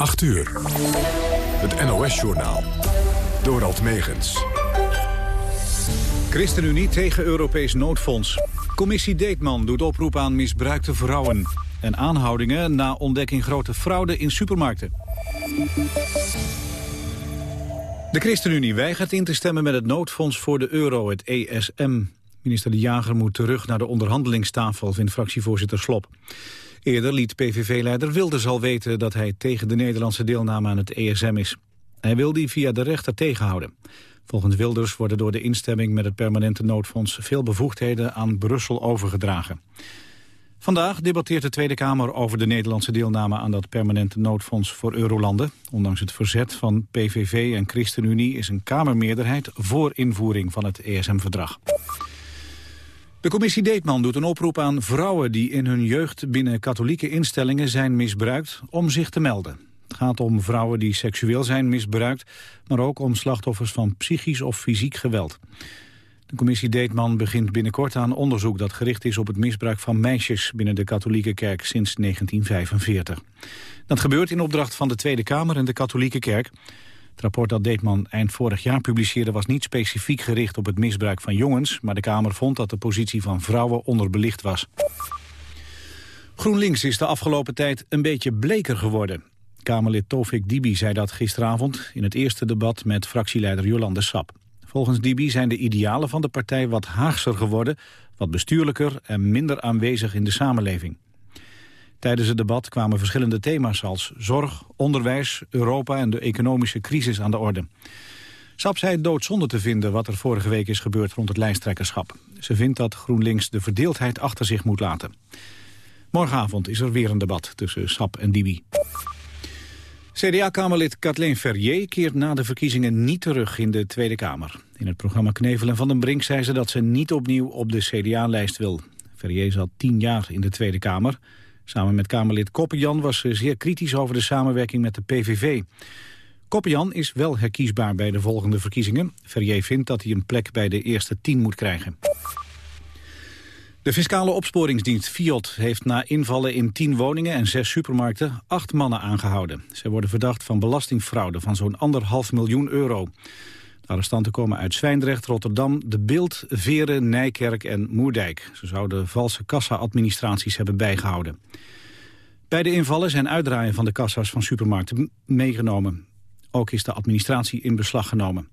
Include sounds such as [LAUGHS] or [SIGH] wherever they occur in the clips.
8 uur. Het NOS-journaal. Dorald Megens. ChristenUnie tegen Europees noodfonds. Commissie Deetman doet oproep aan misbruikte vrouwen. En aanhoudingen na ontdekking grote fraude in supermarkten. De ChristenUnie weigert in te stemmen met het noodfonds voor de euro, het ESM. Minister De Jager moet terug naar de onderhandelingstafel, vindt fractievoorzitter Slop. Eerder liet PVV-leider Wilders al weten dat hij tegen de Nederlandse deelname aan het ESM is. Hij wil die via de rechter tegenhouden. Volgens Wilders worden door de instemming met het permanente noodfonds veel bevoegdheden aan Brussel overgedragen. Vandaag debatteert de Tweede Kamer over de Nederlandse deelname aan dat permanente noodfonds voor eurolanden. Ondanks het verzet van PVV en ChristenUnie is een Kamermeerderheid voor invoering van het ESM-verdrag. De commissie Deetman doet een oproep aan vrouwen die in hun jeugd binnen katholieke instellingen zijn misbruikt om zich te melden. Het gaat om vrouwen die seksueel zijn misbruikt, maar ook om slachtoffers van psychisch of fysiek geweld. De commissie Deetman begint binnenkort aan onderzoek dat gericht is op het misbruik van meisjes binnen de katholieke kerk sinds 1945. Dat gebeurt in opdracht van de Tweede Kamer en de katholieke kerk. Het rapport dat Deetman eind vorig jaar publiceerde was niet specifiek gericht op het misbruik van jongens, maar de Kamer vond dat de positie van vrouwen onderbelicht was. GroenLinks is de afgelopen tijd een beetje bleker geworden. Kamerlid Tofik Dibi zei dat gisteravond in het eerste debat met fractieleider Jolande Sap. Volgens Dibi zijn de idealen van de partij wat haagser geworden, wat bestuurlijker en minder aanwezig in de samenleving. Tijdens het debat kwamen verschillende thema's als zorg, onderwijs, Europa en de economische crisis aan de orde. Sap zei doodzonde te vinden wat er vorige week is gebeurd rond het lijsttrekkerschap. Ze vindt dat GroenLinks de verdeeldheid achter zich moet laten. Morgenavond is er weer een debat tussen Sap en Dibi. CDA-kamerlid Kathleen Ferrier keert na de verkiezingen niet terug in de Tweede Kamer. In het programma Knevelen van den Brink zei ze dat ze niet opnieuw op de CDA-lijst wil. Ferrier zat tien jaar in de Tweede Kamer. Samen met Kamerlid Koppenjan was ze zeer kritisch over de samenwerking met de PVV. Koppenjan is wel herkiesbaar bij de volgende verkiezingen. Ferrier vindt dat hij een plek bij de eerste tien moet krijgen. De fiscale opsporingsdienst FIOD heeft na invallen in tien woningen en zes supermarkten acht mannen aangehouden. Zij worden verdacht van belastingfraude van zo'n anderhalf miljoen euro. Arrestanten komen uit Zwijndrecht, Rotterdam, De Beeld, Veren, Nijkerk en Moerdijk. Ze zouden valse kassa-administraties hebben bijgehouden. Bij de invallen zijn uitdraaien van de kassa's van supermarkten meegenomen. Ook is de administratie in beslag genomen.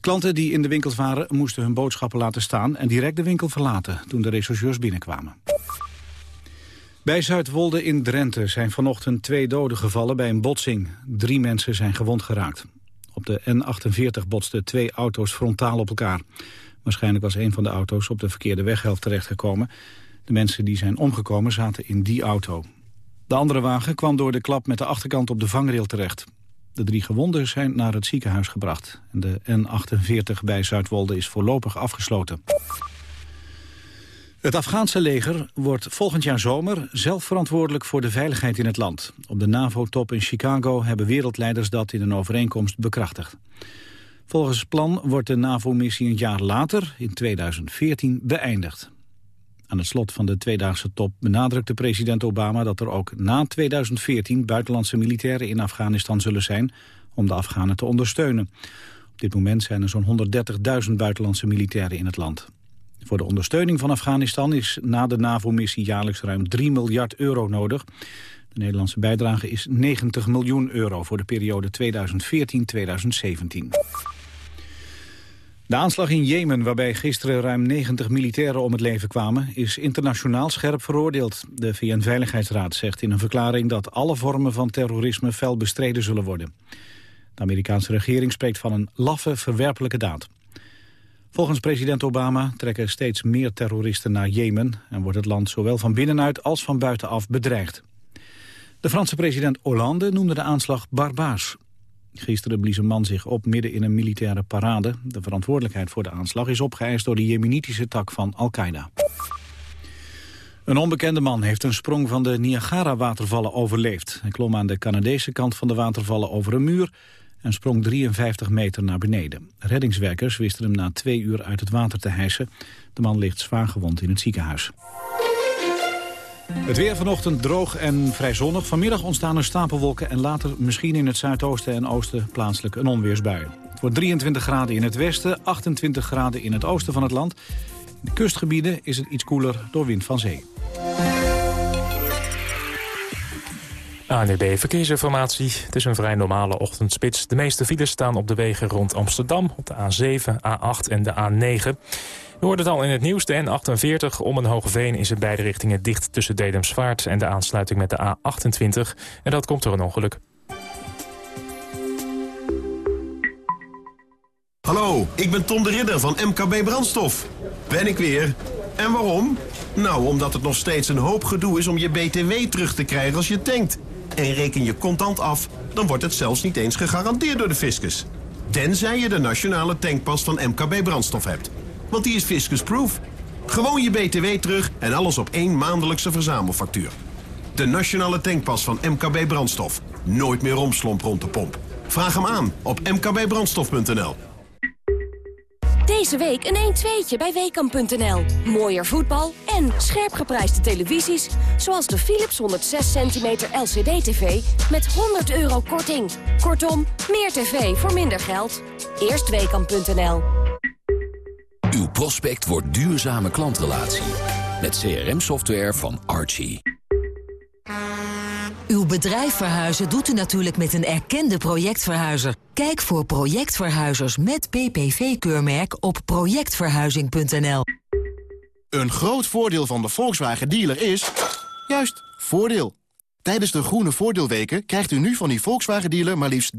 Klanten die in de winkels waren moesten hun boodschappen laten staan... en direct de winkel verlaten toen de rechercheurs binnenkwamen. Bij Zuidwolde in Drenthe zijn vanochtend twee doden gevallen bij een botsing. Drie mensen zijn gewond geraakt. Op de N48 botsten twee auto's frontaal op elkaar. Waarschijnlijk was een van de auto's op de verkeerde weghelft terechtgekomen. De mensen die zijn omgekomen zaten in die auto. De andere wagen kwam door de klap met de achterkant op de vangrail terecht. De drie gewonden zijn naar het ziekenhuis gebracht. De N48 bij Zuidwolde is voorlopig afgesloten. Het Afghaanse leger wordt volgend jaar zomer zelf verantwoordelijk voor de veiligheid in het land. Op de NAVO-top in Chicago hebben wereldleiders dat in een overeenkomst bekrachtigd. Volgens plan wordt de NAVO-missie een jaar later, in 2014, beëindigd. Aan het slot van de tweedaagse top benadrukte president Obama dat er ook na 2014 buitenlandse militairen in Afghanistan zullen zijn om de Afghanen te ondersteunen. Op dit moment zijn er zo'n 130.000 buitenlandse militairen in het land. Voor de ondersteuning van Afghanistan is na de NAVO-missie jaarlijks ruim 3 miljard euro nodig. De Nederlandse bijdrage is 90 miljoen euro voor de periode 2014-2017. De aanslag in Jemen, waarbij gisteren ruim 90 militairen om het leven kwamen, is internationaal scherp veroordeeld. De VN-veiligheidsraad zegt in een verklaring dat alle vormen van terrorisme fel bestreden zullen worden. De Amerikaanse regering spreekt van een laffe, verwerpelijke daad. Volgens president Obama trekken steeds meer terroristen naar Jemen... en wordt het land zowel van binnenuit als van buitenaf bedreigd. De Franse president Hollande noemde de aanslag barbaars. Gisteren blies een man zich op midden in een militaire parade. De verantwoordelijkheid voor de aanslag is opgeëist door de jemenitische tak van Al-Qaeda. Een onbekende man heeft een sprong van de Niagara-watervallen overleefd. Hij klom aan de Canadese kant van de watervallen over een muur... en sprong 53 meter naar beneden. Reddingswerkers wisten hem na twee uur uit het water te hijsen. De man ligt zwaar gewond in het ziekenhuis. Het weer vanochtend droog en vrij zonnig. Vanmiddag ontstaan er stapelwolken en later misschien in het zuidoosten en oosten plaatselijk een onweersbui. Het wordt 23 graden in het westen, 28 graden in het oosten van het land. In de kustgebieden is het iets koeler door wind van zee. ANDB Verkeersinformatie. Het is een vrij normale ochtendspits. De meeste files staan op de wegen rond Amsterdam, op de A7, A8 en de A9. We hoorden het al in het nieuws, de N48 om een Hogeveen is in beide richtingen dicht tussen Dedemsvaart en de aansluiting met de A28. En dat komt door een ongeluk. Hallo, ik ben Tom de Ridder van MKB Brandstof. Ben ik weer. En waarom? Nou, omdat het nog steeds een hoop gedoe is om je BTW terug te krijgen als je tankt. En reken je contant af, dan wordt het zelfs niet eens gegarandeerd door de fiscus. Tenzij je de nationale tankpas van MKB Brandstof hebt. Want die is fiscusproof. Gewoon je BTW terug en alles op één maandelijkse verzamelfactuur. De nationale tankpas van MKB Brandstof. Nooit meer romslomp rond de pomp. Vraag hem aan op mkbbrandstof.nl. Deze week een 1-2'tje bij Weekamp.nl. Mooier voetbal en scherp geprijsde televisies... zoals de Philips 106 cm LCD-TV met 100 euro korting. Kortom, meer tv voor minder geld. Eerst Weekamp.nl. Uw prospect wordt duurzame klantrelatie. Met CRM-software van Archie. Uw bedrijf verhuizen doet u natuurlijk met een erkende projectverhuizer. Kijk voor projectverhuizers met PPV-keurmerk op projectverhuizing.nl. Een groot voordeel van de Volkswagen dealer is... juist, voordeel. Tijdens de groene voordeelweken krijgt u nu van uw Volkswagen dealer... maar liefst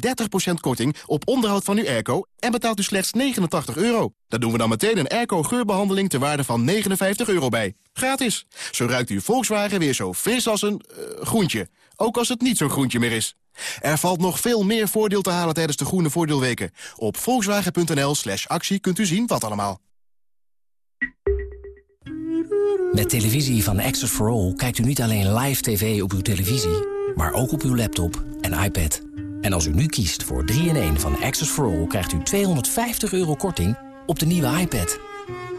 30% korting op onderhoud van uw airco... en betaalt u slechts 89 euro. Daar doen we dan meteen een airco-geurbehandeling... ter waarde van 59 euro bij. Gratis. Zo ruikt uw Volkswagen weer zo fris als een uh, groentje. Ook als het niet zo'n groentje meer is. Er valt nog veel meer voordeel te halen tijdens de groene voordeelweken. Op volkswagen.nl slash actie kunt u zien wat allemaal. Met televisie van Access for All kijkt u niet alleen live tv op uw televisie... maar ook op uw laptop en iPad. En als u nu kiest voor 3-in-1 van Access for All... krijgt u 250 euro korting op de nieuwe iPad.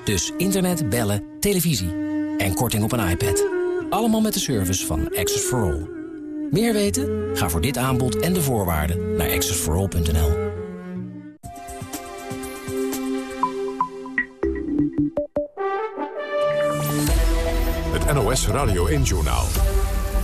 Dus internet, bellen, televisie en korting op een iPad. Allemaal met de service van Access for All. Meer weten? Ga voor dit aanbod en de voorwaarden naar accessforall.nl. Het NOS Radio 1-journaal.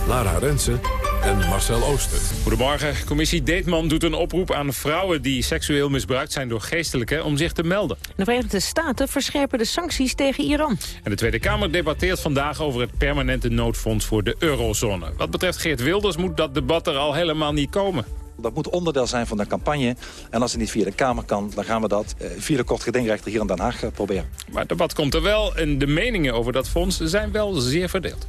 Lara Rensen en Marcel Ooster. Goedemorgen. Commissie Deetman doet een oproep aan vrouwen die seksueel misbruikt zijn door geestelijken om zich te melden. De Verenigde Staten verscherpen de sancties tegen Iran. En de Tweede Kamer debatteert vandaag over het permanente noodfonds voor de eurozone. Wat betreft Geert Wilders moet dat debat er al helemaal niet komen. Dat moet onderdeel zijn van de campagne. En als het niet via de Kamer kan, dan gaan we dat eh, via de kort gedingrechter hier in Den Haag eh, proberen. Maar het debat komt er wel en de meningen over dat fonds zijn wel zeer verdeeld.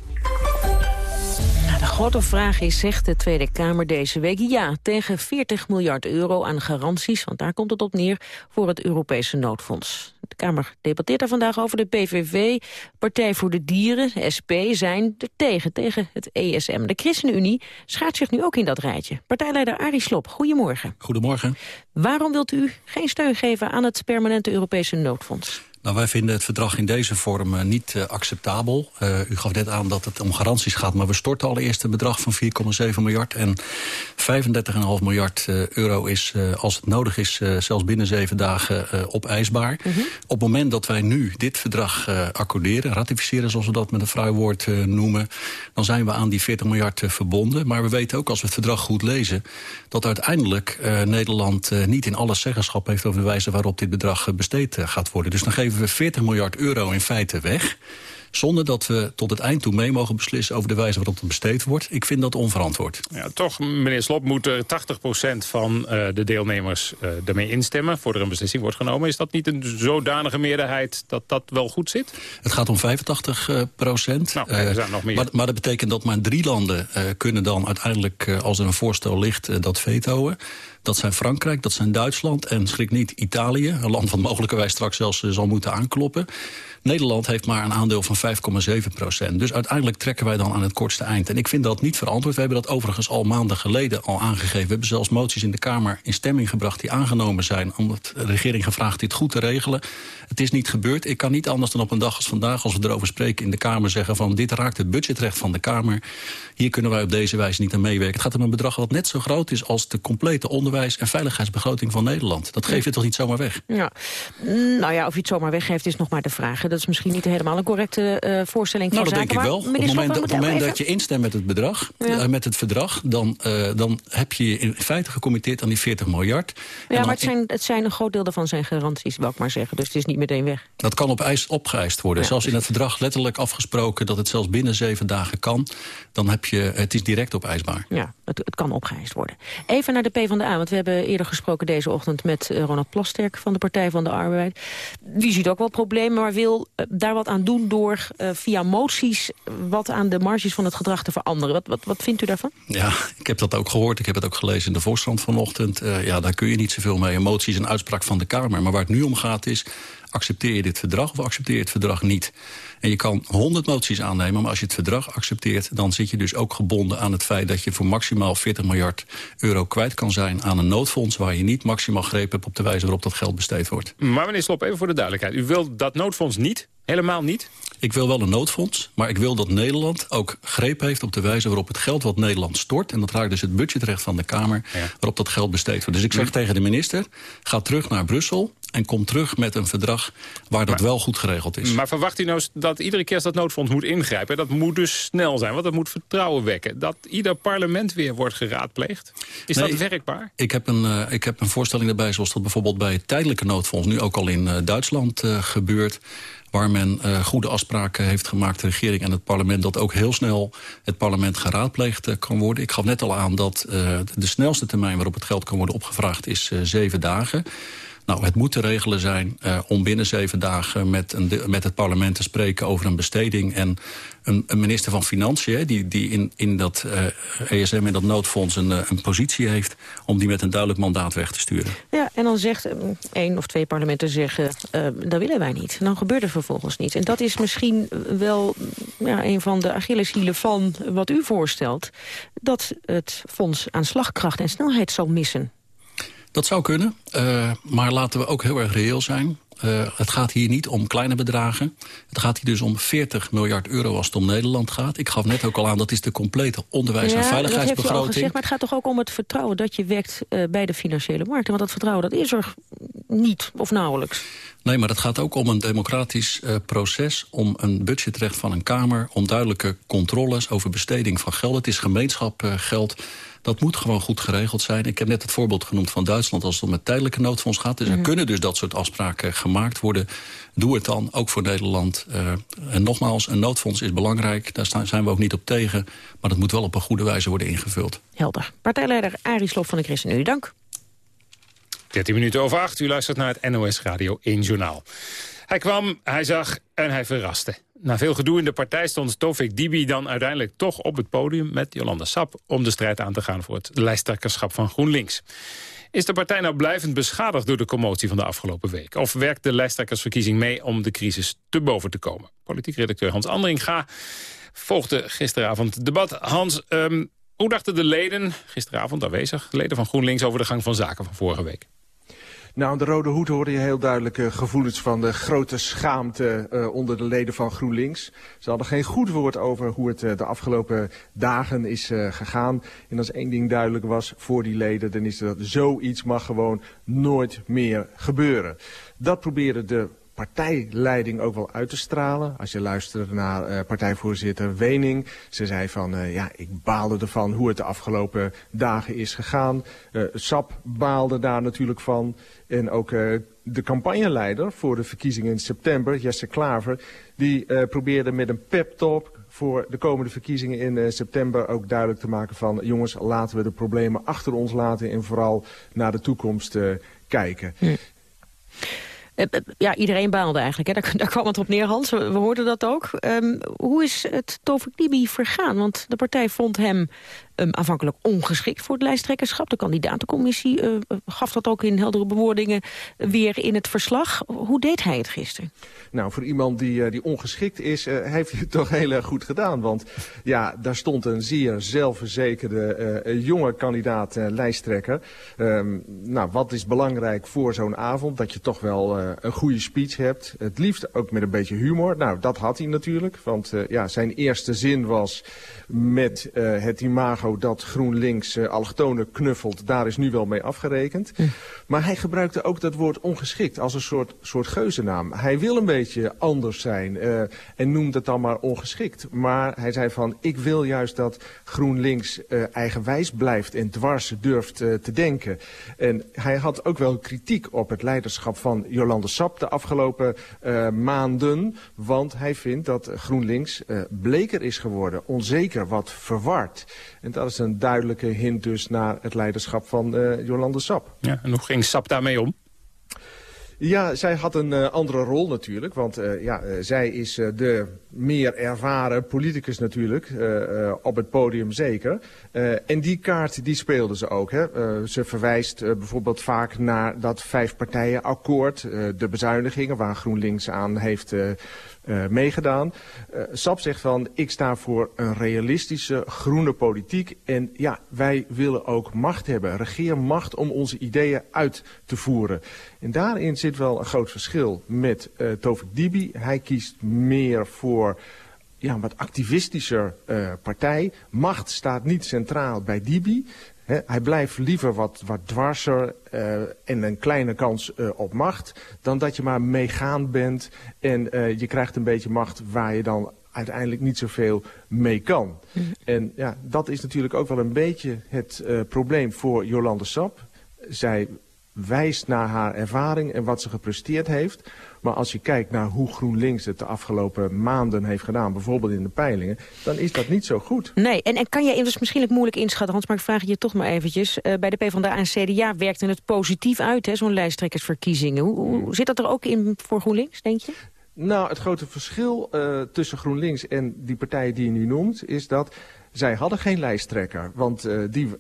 De grote vraag is, zegt de Tweede Kamer deze week ja tegen 40 miljard euro aan garanties, want daar komt het op neer, voor het Europese noodfonds. De Kamer debatteert daar vandaag over de PVV, Partij voor de Dieren, de SP, zijn er tegen, tegen het ESM. De ChristenUnie schaart zich nu ook in dat rijtje. Partijleider Arie Slob, goedemorgen. Goedemorgen. Waarom wilt u geen steun geven aan het permanente Europese noodfonds? Nou, wij vinden het verdrag in deze vorm uh, niet uh, acceptabel. Uh, u gaf net aan dat het om garanties gaat, maar we storten allereerst een bedrag van 4,7 miljard. En 35,5 miljard euro is, als het nodig is, zelfs binnen zeven dagen opeisbaar. -hmm. Op het moment dat wij nu dit verdrag accorderen, ratificeren zoals we dat met een fraai woord noemen, dan zijn we aan die 40 miljard verbonden. Maar we weten ook, als we het verdrag goed lezen, dat uiteindelijk Nederland niet in alles zeggenschap heeft over de wijze waarop dit bedrag besteed gaat worden. Dus dan geven we 40 miljard euro in feite weg zonder dat we tot het eind toe mee mogen beslissen over de wijze waarop het besteed wordt. Ik vind dat onverantwoord. Ja, toch, meneer Slop, moet er 80% van uh, de deelnemers uh, ermee instemmen... voor er een beslissing wordt genomen. Is dat niet een zodanige meerderheid dat dat wel goed zit? Het gaat om 85 uh, procent. Nou, er zijn nog meer. Maar, maar, dat betekent dat maar drie landen kunnen dan uiteindelijk... als er een voorstel ligt, dat vetoen. Dat zijn Frankrijk, dat zijn Duitsland en schrik niet Italië. Een land wat mogelijkerwijs straks zelfs zal moeten aankloppen. Nederland heeft maar een aandeel van 5,7 procent. Dus uiteindelijk trekken wij dan aan het kortste eind. En ik vind dat niet verantwoord. We hebben dat overigens al maanden geleden al aangegeven. We hebben zelfs moties in de Kamer in stemming gebracht die aangenomen zijn... omdat de regering gevraagd dit goed te regelen. Het is niet gebeurd. Ik kan niet anders dan op een dag als vandaag... als we erover spreken in de Kamer zeggen van... dit raakt het budgetrecht van de Kamer. Hier kunnen wij op deze wijze niet aan meewerken. Het gaat om een bedrag wat net zo groot is... als de complete onderwijs- en veiligheidsbegroting van Nederland. Dat geef je toch niet zomaar weg? Ja. Nou ja, of je het zomaar weggeeft is nog maar de vraag. Dat is misschien niet helemaal een correcte uh, voorstelling nou, van dat denk ik wel. Op het moment, op het moment dat je instemt met het bedrag, ja. uh, met het verdrag... Dan, uh, dan heb je je in feite gecommitteerd aan die 40 miljard. Ja, maar het zijn, het zijn een groot deel daarvan zijn garanties, wil ik maar zeggen. Dus het is niet meteen weg. Dat kan op eis opgeëist worden. Ja, zelfs in het verdrag letterlijk afgesproken dat het zelfs binnen zeven dagen kan. Dan heb je, het is direct opeisbaar. Ja, het, het kan opgeëist worden. Even naar de PvdA, we hebben eerder gesproken deze ochtend... met Ronald Plasterk van de Partij van de Arbeid. Die ziet ook wel problemen, maar wil daar wat aan doen... door uh, via moties wat aan de marges van het gedrag te veranderen. Wat, wat, wat vindt u daarvan? Ja, ik heb dat ook gehoord. Ik heb het ook gelezen in de Volkskrant vanochtend. Ja, daar kun je niet zoveel mee. Een motie is een uitspraak van de Kamer. Maar waar het nu om gaat is accepteer je dit verdrag of accepteer je het verdrag niet? En je kan 100 moties aannemen, maar als je het verdrag accepteert... dan zit je dus ook gebonden aan het feit dat je voor maximaal 40 miljard euro kwijt kan zijn... aan een noodfonds waar je niet maximaal greep hebt op de wijze waarop dat geld besteed wordt. Maar meneer Slop, even voor de duidelijkheid. U wilt dat noodfonds niet? Helemaal niet? Ik wil wel een noodfonds, maar ik wil dat Nederland ook greep heeft op de wijze waarop het geld wat Nederland stort... en dat raakt dus het budgetrecht van de Kamer, ja. waarop dat geld besteed wordt. Dus ik zeg tegen de minister, ga terug naar Brussel en kom terug met een verdrag waar dat maar, wel goed geregeld is. Maar verwacht u nou dat iedere keer als dat noodfonds moet ingrijpen... dat moet dus snel zijn, want dat moet vertrouwen wekken. Dat ieder parlement weer wordt geraadpleegd? Is nee, dat werkbaar? Ik heb, een, uh, ik heb een voorstelling erbij, zoals dat bijvoorbeeld bij het tijdelijke noodfonds... nu ook al in uh, Duitsland uh, gebeurt waar men uh, goede afspraken heeft gemaakt, de regering en het parlement... dat ook heel snel het parlement geraadpleegd uh, kan worden. Ik gaf net al aan dat uh, de snelste termijn waarop het geld kan worden opgevraagd... is zeven dagen. Nou, het moet te regelen zijn uh, om binnen zeven dagen met, een, met het parlement te spreken over een besteding. En een, een minister van Financiën, die, die in, in dat ESM, in dat noodfonds, een, een positie heeft om die met een duidelijk mandaat weg te sturen. Ja, en dan zegt één of twee parlementen zeggen, dat willen wij niet. Dan gebeurt er vervolgens niet. En dat is misschien wel ja, een van de Achilleshielen van wat u voorstelt. Dat het fonds aan slagkracht en snelheid zal missen. Dat zou kunnen, uh, maar laten we ook heel erg reëel zijn. Uh, het gaat hier niet om kleine bedragen. Het gaat hier dus om 40 miljard euro als het om Nederland gaat. Ik gaf net ook al aan, dat is de complete onderwijs- ja, en veiligheidsbegroting. Dat gezegd, maar het gaat toch ook om het vertrouwen dat je werkt uh, bij de financiële markten. Want dat vertrouwen dat is er niet of nauwelijks. Nee, maar het gaat ook om een democratisch uh, proces... om een budgetrecht van een Kamer... om duidelijke controles over besteding van geld. Het is gemeenschapgeld... Uh, dat moet gewoon goed geregeld zijn. Ik heb net het voorbeeld genoemd van Duitsland als het om het tijdelijke noodfonds gaat. Dus er mm -hmm. kunnen dus dat soort afspraken gemaakt worden. Doe het dan, ook voor Nederland. Uh, en nogmaals, een noodfonds is belangrijk. Daar staan, zijn we ook niet op tegen. Maar dat moet wel op een goede wijze worden ingevuld. Helder. Partijleider Arie Slob van de ChristenUnie, dank. 13 minuten over 8. U luistert naar het NOS Radio 1 Journaal. Hij kwam, hij zag en hij verraste. Na veel gedoe in de partij stond Tofik Dibi dan uiteindelijk toch op het podium met Jolanda Sap... om de strijd aan te gaan voor het lijsttrekkerschap van GroenLinks. Is de partij nou blijvend beschadigd door de commotie van de afgelopen week? Of werkt de lijsttrekkersverkiezing mee om de crisis te boven te komen? Politiek redacteur Hans Andringa volgde gisteravond het debat. Hans, um, hoe dachten de leden, gisteravond aanwezig... leden van GroenLinks over de gang van zaken van vorige week? Nou, aan de Rode Hoed hoorde je heel duidelijk uh, gevoelens van de grote schaamte uh, onder de leden van GroenLinks. Ze hadden geen goed woord over hoe het uh, de afgelopen dagen is gegaan. En als één ding duidelijk was voor die leden, dan is dat zoiets mag gewoon nooit meer gebeuren. Dat probeerde de partijleiding ook wel uit te stralen. Als je luistert naar uh, partijvoorzitter Wening. Ze zei van, uh, ja, ik baalde ervan hoe het de afgelopen dagen is gegaan. Uh, SAP baalde daar natuurlijk van. En ook de campagneleider voor de verkiezingen in september, Jesse Klaver... die probeerde met een pep-talk voor de komende verkiezingen in september ook duidelijk te maken van... jongens, laten we de problemen achter ons laten en vooral naar de toekomst kijken. Hm. Eh, eh, ja, iedereen baalde eigenlijk. Hè. Daar, [LAUGHS] kwam het op neer, Hans. We, hoorden dat ook. Um, hoe is het Tovik vergaan? Want de partij vond hem um, aanvankelijk ongeschikt voor het lijsttrekkerschap. De kandidatencommissie uh, gaf dat ook in heldere bewoordingen weer in het verslag. Hoe deed hij het gisteren? Nou, voor iemand die, die ongeschikt is, [LAUGHS] heeft hij het toch heel erg goed gedaan. Want ja, daar stond een zeer zelfverzekerde jonge kandidaat lijsttrekker. Um, nou, wat is belangrijk voor zo'n avond? Dat je toch wel een goede speech hebt. Het liefst ook met een beetje humor. Nou, dat had hij natuurlijk. Want ja, zijn eerste zin was met het imago dat GroenLinks uh, allochtonen knuffelt, daar is nu wel mee afgerekend. Maar hij gebruikte ook dat woord ongeschikt als een soort, soort geuzennaam. Hij wil een beetje anders zijn uh, en noemt het dan maar ongeschikt. Maar hij zei van, ik wil juist dat GroenLinks uh, eigenwijs blijft en dwars durft te denken. En hij had ook wel kritiek op het leiderschap van Jolande Sap de afgelopen maanden. Want hij vindt dat GroenLinks bleker is geworden, onzeker, wat verward. En dat is een duidelijke hint dus naar het leiderschap van uh, Jolande Sap. Ja, en hoe ging Sap daarmee om? Ja, zij had een uh, andere rol natuurlijk. Want uh, ja, uh, zij is de meer ervaren politicus natuurlijk. op het podium zeker. en die kaart die speelde ze ook. Hè. ze verwijst bijvoorbeeld vaak naar dat vijfpartijenakkoord. de bezuinigingen waar GroenLinks aan heeft uh, meegedaan. Uh, SAP zegt van, ik sta voor een realistische groene politiek. En ja, wij willen ook macht hebben, regeermacht om onze ideeën uit te voeren. En daarin zit wel een groot verschil met uh, Tovik Dibi. Hij kiest meer voor ja, een wat activistischer partij. Macht staat niet centraal bij Dibi hij blijft liever wat, wat dwarser uh, en een kleine kans uh, op macht... dan dat je maar meegaan bent en uh, je krijgt een beetje macht waar je dan uiteindelijk niet zoveel mee kan. Mm. En ja, dat is natuurlijk ook wel een beetje het probleem voor Jolande Sap. Zij wijst naar haar ervaring en wat ze gepresteerd heeft... Maar als je kijkt naar hoe GroenLinks het de afgelopen maanden heeft gedaan... bijvoorbeeld in de peilingen, dan is dat niet zo goed. Nee, en, en kan je, dat is misschien moeilijk inschatten... Hans, maar ik vraag je toch maar eventjes. Uh, bij de PvdA en CDA werkte het positief uit, zo'n lijsttrekkersverkiezingen. Hoe, hoe, zit dat er ook in voor GroenLinks, denk je? Nou, het grote verschil uh, tussen GroenLinks en die partijen die je nu noemt... is dat zij hadden geen lijsttrekker. Want uh, die,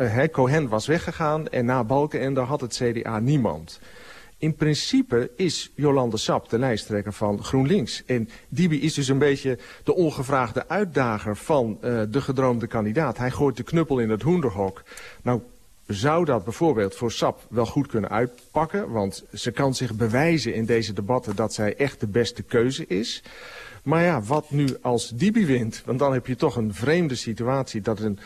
uh, Cohen was weggegaan en na Balkenende had het CDA niemand. In principe is Jolande Sap de lijsttrekker van GroenLinks. En Dibi is dus een beetje de ongevraagde uitdager van uh, de gedroomde kandidaat. Hij gooit de knuppel in het hoenderhok. Nou, zou dat bijvoorbeeld voor SAP wel goed kunnen uitpakken. Want ze kan zich bewijzen in deze debatten dat zij echt de beste keuze is. Maar ja, wat nu als Dibi wint? Want dan heb je toch een vreemde situatie dat een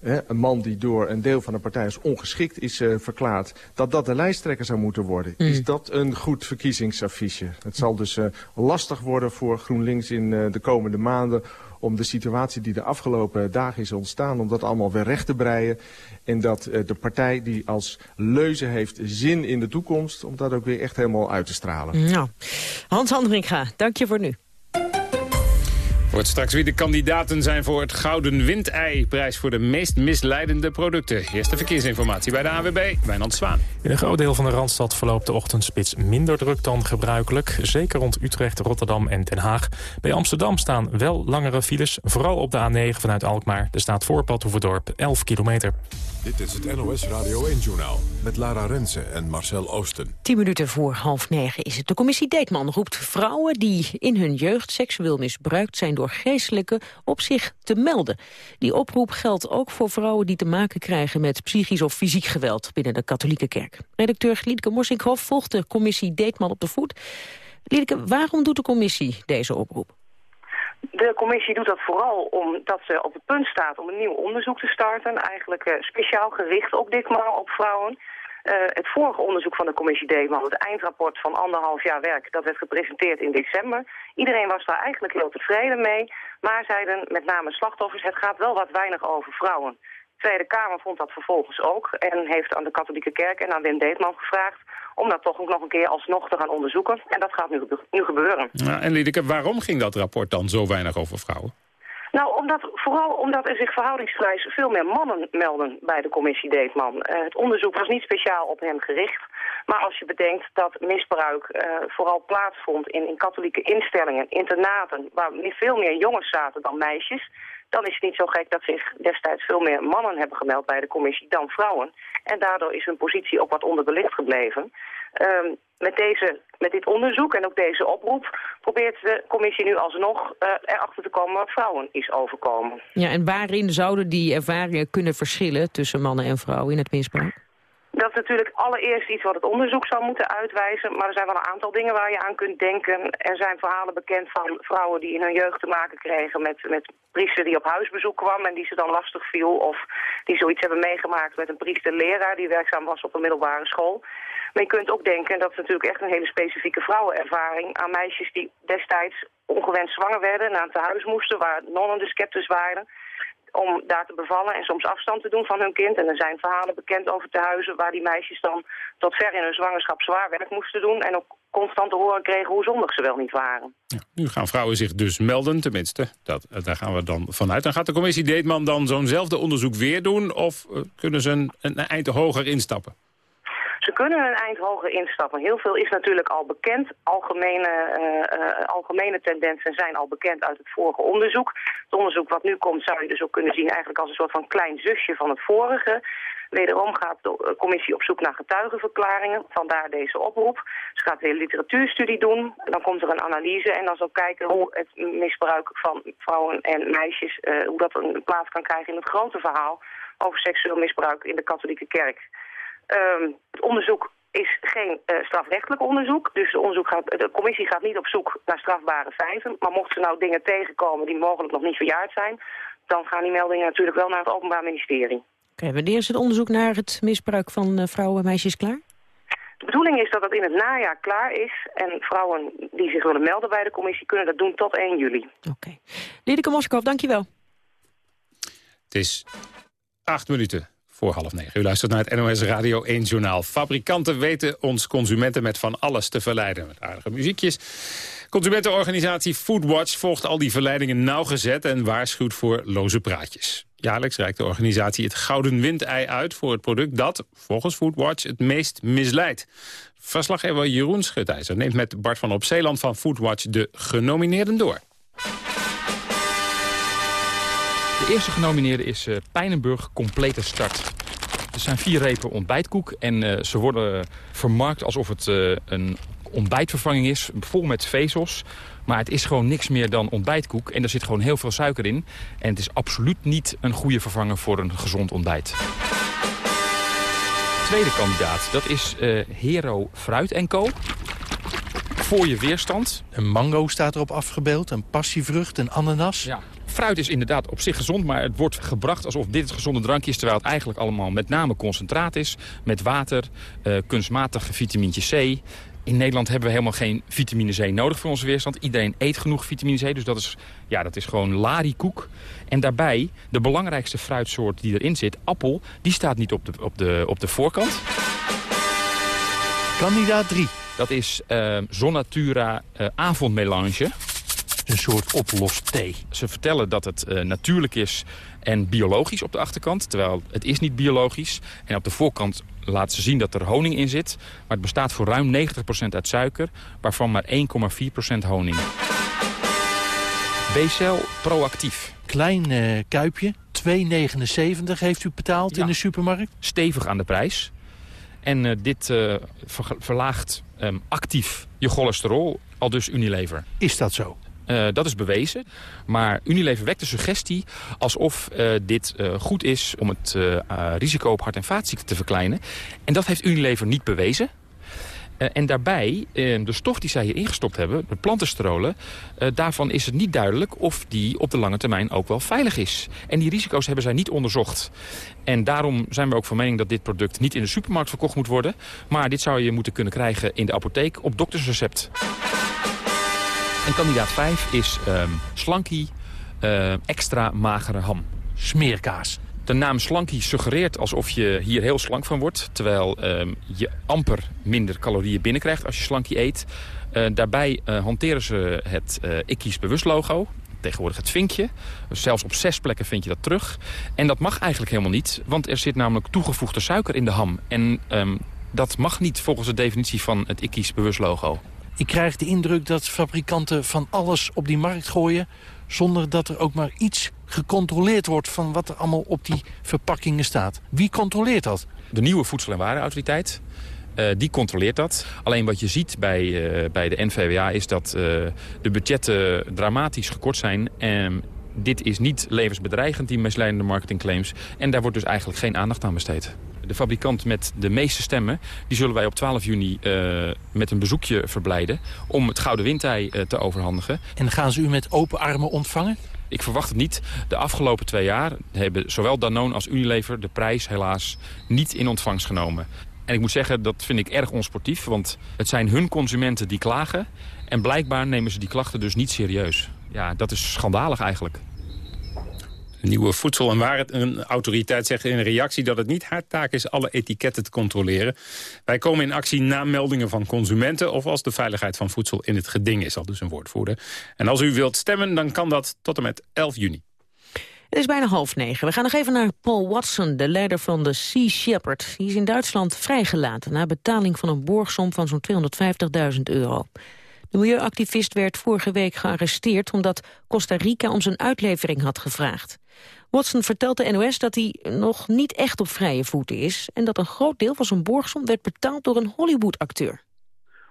een man die door een deel van de partij als ongeschikt is uh, verklaard... dat dat de lijsttrekker zou moeten worden. Mm. Is dat een goed verkiezingsaffiche? Het zal dus uh, lastig worden voor GroenLinks in uh, de komende maanden... om de situatie die de afgelopen dagen is ontstaan... om dat allemaal weer recht te breien. En dat de partij die als leuze heeft zin in de toekomst... om dat ook weer echt helemaal uit te stralen. Nou, Hans Handringa, dank je voor nu. Wordt straks wie de kandidaten zijn voor het Gouden Windei. Prijs voor de meest misleidende producten. Eerste verkeersinformatie bij de AWB, Wijnand Zwaan. In een groot deel van de Randstad verloopt de ochtendspits minder druk dan gebruikelijk. Zeker rond Utrecht, Rotterdam en Den Haag. Bij Amsterdam staan wel langere files. Vooral op de A9 vanuit Alkmaar. Er staat voorpad Hoeverdorp 11 kilometer. Dit is het NOS Radio 1-journaal met Lara Rensen en Marcel Oosten. Tien minuten voor half negen is het. De commissie Deetman roept vrouwen die in hun jeugd seksueel misbruikt zijn door geestelijke op zich te melden. Die oproep geldt ook voor vrouwen die te maken krijgen met psychisch of fysiek geweld binnen de katholieke kerk. Redacteur Liedeke Morsinkhoff volgt de commissie Deetman op de voet. Liedeke, waarom doet de commissie deze oproep? De commissie doet dat vooral omdat ze op het punt staat om een nieuw onderzoek te starten. Eigenlijk uh, speciaal gericht op ditmaal op vrouwen. Uh, het vorige onderzoek van de commissie Deeman, het eindrapport van anderhalf jaar werk, dat werd gepresenteerd in december. Iedereen was daar eigenlijk heel tevreden mee, maar zeiden met name slachtoffers, het gaat wel wat weinig over vrouwen. De Tweede Kamer vond dat vervolgens ook en heeft aan de katholieke kerk en aan Wim Deetman gevraagd om dat toch ook nog een keer alsnog te gaan onderzoeken. En dat gaat nu, nu gebeuren. En Liedeke, waarom ging dat rapport dan zo weinig over vrouwen? Nou, omdat, vooral omdat er zich verhoudingsgewijs veel meer mannen melden bij de commissie Deetman. Uh, het onderzoek was niet speciaal op hem gericht. Maar als je bedenkt dat misbruik uh, vooral plaatsvond in, in katholieke instellingen, internaten, waar veel meer jongens zaten dan meisjes, dan is het niet zo gek dat zich destijds veel meer mannen hebben gemeld bij de commissie dan vrouwen. En daardoor is hun positie ook wat onderbelicht gebleven. Um, met, deze, met dit onderzoek en ook deze oproep probeert de commissie nu alsnog uh, erachter te komen wat vrouwen is overkomen. Ja, en waarin zouden die ervaringen kunnen verschillen tussen mannen en vrouwen in het misbruik? Dat is natuurlijk allereerst iets wat het onderzoek zou moeten uitwijzen. Maar er zijn wel een aantal dingen waar je aan kunt denken. Er zijn verhalen bekend van vrouwen die in hun jeugd te maken kregen met, met priester die op huisbezoek kwam en die ze dan lastig viel. Of die zoiets hebben meegemaakt met een priester-leraar die werkzaam was op een middelbare school. Maar je kunt ook denken, en dat is natuurlijk echt een hele specifieke vrouwenervaring... aan meisjes die destijds ongewenst zwanger werden, naar een tehuis moesten... waar nonnen de scepters waren om daar te bevallen en soms afstand te doen van hun kind. En er zijn verhalen bekend over tehuizen waar die meisjes dan tot ver in hun zwangerschap zwaar werk moesten doen. En ook constant te horen kregen hoe zondig ze wel niet waren. Ja, nu gaan vrouwen zich dus melden, tenminste. Dat, daar gaan we dan vanuit. Dan gaat de commissie Deetman dan zo'nzelfde onderzoek weer doen... of eh, kunnen ze een, een eind hoger instappen? Ze kunnen een eind hoger instappen. Heel veel is natuurlijk al bekend. Algemene, uh, uh, algemene tendensen zijn al bekend uit het vorige onderzoek. Het onderzoek wat nu komt zou je dus ook kunnen zien eigenlijk als een soort van klein zusje van het vorige. Wederom gaat de commissie op zoek naar getuigenverklaringen, vandaar deze oproep. Ze gaat weer literatuurstudie doen, dan komt er een analyse en dan zal kijken hoe het misbruik van vrouwen en meisjes, uh, hoe dat een plaats kan krijgen in het grote verhaal over seksueel misbruik in de katholieke kerk. Um, het onderzoek is geen uh, strafrechtelijk onderzoek. Dus de, onderzoek gaat, de commissie gaat niet op zoek naar strafbare feiten. Maar mochten ze nou dingen tegenkomen die mogelijk nog niet verjaard zijn... dan gaan die meldingen natuurlijk wel naar het Openbaar Ministerie. Oké, okay, wanneer is het onderzoek naar het misbruik van uh, vrouwen en meisjes klaar? De bedoeling is dat het in het najaar klaar is. En vrouwen die zich willen melden bij de commissie kunnen dat doen tot 1 juli. Oké. Okay. Liedeke Moskov, dankjewel. Het is acht minuten voor half. U luistert naar het NOS Radio 1 Journaal. Fabrikanten weten ons consumenten met van alles te verleiden. Met aardige muziekjes. Consumentenorganisatie Foodwatch volgt al die verleidingen nauwgezet... en waarschuwt voor loze praatjes. Jaarlijks reikt de organisatie het gouden windei uit voor het product dat, volgens Foodwatch, het meest misleidt. Verslaggever Jeroen Schutijzer neemt met Bart van Op Zeeland van Foodwatch de genomineerden door. De eerste genomineerde is uh, Pijnenburg Complete Start. Er zijn vier repen ontbijtkoek en uh, ze worden vermarkt alsof het een ontbijtvervanging is, vol met vezels. Maar het is gewoon niks meer dan ontbijtkoek en er zit gewoon heel veel suiker in. En het is absoluut niet een goede vervanger voor een gezond ontbijt. Tweede kandidaat, dat is Hero Fruit Co voor je weerstand. Een mango staat erop afgebeeld, een passievrucht, een ananas. Ja. Fruit is inderdaad op zich gezond, maar het wordt gebracht alsof dit het gezonde drankje is... terwijl het eigenlijk allemaal met name concentraat is, met water, uh, kunstmatig vitamintje C... In Nederland hebben we helemaal geen vitamine C nodig voor onze weerstand. Iedereen eet genoeg vitamine C, dus dat is, ja, dat is gewoon larikoek. En daarbij, de belangrijkste fruitsoort die erin zit, appel... die staat niet op de, op de, op de voorkant. Kandidaat 3. Dat is uh, Zonnatura uh, avondmelange. Een soort oplost-thee. Ze vertellen dat het uh, natuurlijk is en biologisch op de achterkant. Terwijl het is niet biologisch. En op de voorkant laten ze zien dat er honing in zit. Maar het bestaat voor ruim 90% uit suiker. Waarvan maar 1,4% honing. B-cel proactief. Klein uh, kuipje. 2,79 heeft u betaald ja. in de supermarkt. Stevig aan de prijs. En uh, dit uh, ver verlaagt um, actief je cholesterol, al dus Unilever. Is dat zo? Uh, dat is bewezen. Maar Unilever wekt de suggestie alsof uh, dit uh, goed is om het risico op hart- en vaatziekten te verkleinen. En dat heeft Unilever niet bewezen. Uh, en daarbij, uh, de stof die zij hier ingestopt hebben, de plantensterolen... Uh, daarvan is het niet duidelijk of die op de lange termijn ook wel veilig is. En die risico's hebben zij niet onderzocht. En daarom zijn we ook van mening dat dit product niet in de supermarkt verkocht moet worden. Maar dit zou je moeten kunnen krijgen in de apotheek op doktersrecept. En kandidaat 5 is um, Slanky extra magere ham. Smeerkaas. De naam Slanky suggereert alsof je hier heel slank van wordt... terwijl um, je amper minder calorieën binnenkrijgt als je Slanky eet. Uh, daarbij uh, hanteren ze het uh, Ik Kies Bewust logo. tegenwoordig het vinkje. Zelfs op zes plekken vind je dat terug. En dat mag eigenlijk helemaal niet, want er zit namelijk toegevoegde suiker in de ham. En ehm, dat mag niet volgens de definitie van het Ik Kies Bewust logo. Ik krijg de indruk dat fabrikanten van alles op die markt gooien... zonder dat er ook maar iets gecontroleerd wordt... van wat er allemaal op die verpakkingen staat. Wie controleert dat? De nieuwe Voedsel- en Warenautoriteit. Uh, die controleert dat. Alleen wat je ziet bij, uh, bij de NVWA is dat uh, de budgetten dramatisch gekort zijn. En dit is niet levensbedreigend, die misleidende marketingclaims. En daar wordt dus eigenlijk geen aandacht aan besteed. De fabrikant met de meeste stemmen... die zullen wij op 12 juni met een bezoekje verblijden... om het Gouden Windtij te overhandigen. En gaan ze u met open armen ontvangen? Ik verwacht het niet. De afgelopen twee jaar hebben zowel Danone als Unilever de prijs helaas niet in ontvangst genomen. En ik moet zeggen, dat vind ik erg onsportief. Want het zijn hun consumenten die klagen. En blijkbaar nemen ze die klachten dus niet serieus. Ja, dat is schandalig eigenlijk. De nieuwe Voedsel- en Warenautoriteit zegt in een reactie dat het niet haar taak is alle etiketten te controleren. Wij komen in actie na meldingen van consumenten of als de veiligheid van voedsel in het geding is, al dus een woordvoerder. En als u wilt stemmen, dan kan dat tot en met 11 juni. Het is bijna half negen. We gaan nog even naar Paul Watson, de leider van de Sea Shepherd. Die is in Duitsland vrijgelaten na betaling van een borgsom van zo'n 250.000 euro. De milieuactivist werd vorige week gearresteerd omdat Costa Rica om zijn uitlevering had gevraagd. Watson vertelt de NOS dat hij nog niet echt op vrije voeten is... en dat een groot deel van zijn borgsom werd betaald door een Hollywood-acteur.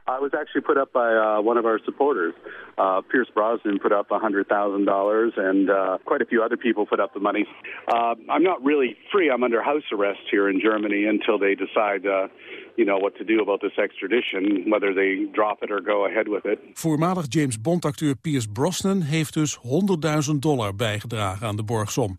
I was actually put up by uh, one of our supporters. Uh, Pierce Brosnan put up $100,000, and uh, quite a few other people put up the money. Uh, I'm not really free. I'm under house arrest here in Germany until they decide, uh, you know, what to do about this extradition, whether they drop it or go ahead with it. Voormalig James Bond-acteur Pierce Brosnan heeft dus 100.000 dollar bijgedragen aan de borgsom.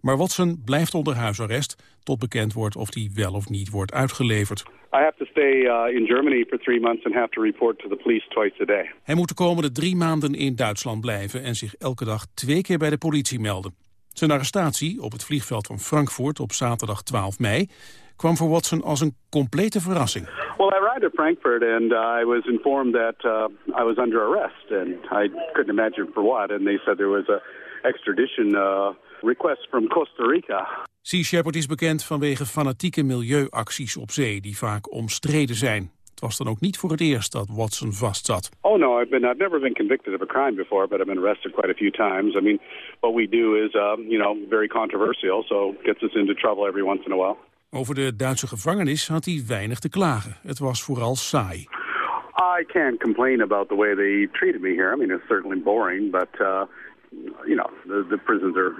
Maar Watson blijft onder huisarrest tot bekend wordt of hij wel of niet wordt uitgeleverd. I have to stay uh, in Germany for three months and have to report to the police twice a day. Hij moet de komende drie maanden in Duitsland blijven en zich elke dag twee keer bij de politie melden. Zijn arrestatie op het vliegveld van Frankfurt op zaterdag 12 mei kwam voor Watson als een complete verrassing. Well, I arrived at Frankfurt and uh, I was informed that uh, I was under arrest and I couldn't imagine for what. And they said there was a extradition uh, request from Costa Rica. Sea Shepherd is bekend vanwege fanatieke milieuacties op zee die vaak omstreden zijn. Het was dan ook niet voor het eerst dat Watson vastzat. Oh no, I've been I've never been convicted of a crime before, but I've been arrested quite a few times. I mean, what we do is, um, you know, very controversial, so gets us into trouble every once in a while. Over de Duitse gevangenis had hij weinig te klagen. Het was vooral saai. I can't complain about the way they treated me here. I mean, it's certainly boring, but uh, you know, the, the prisons are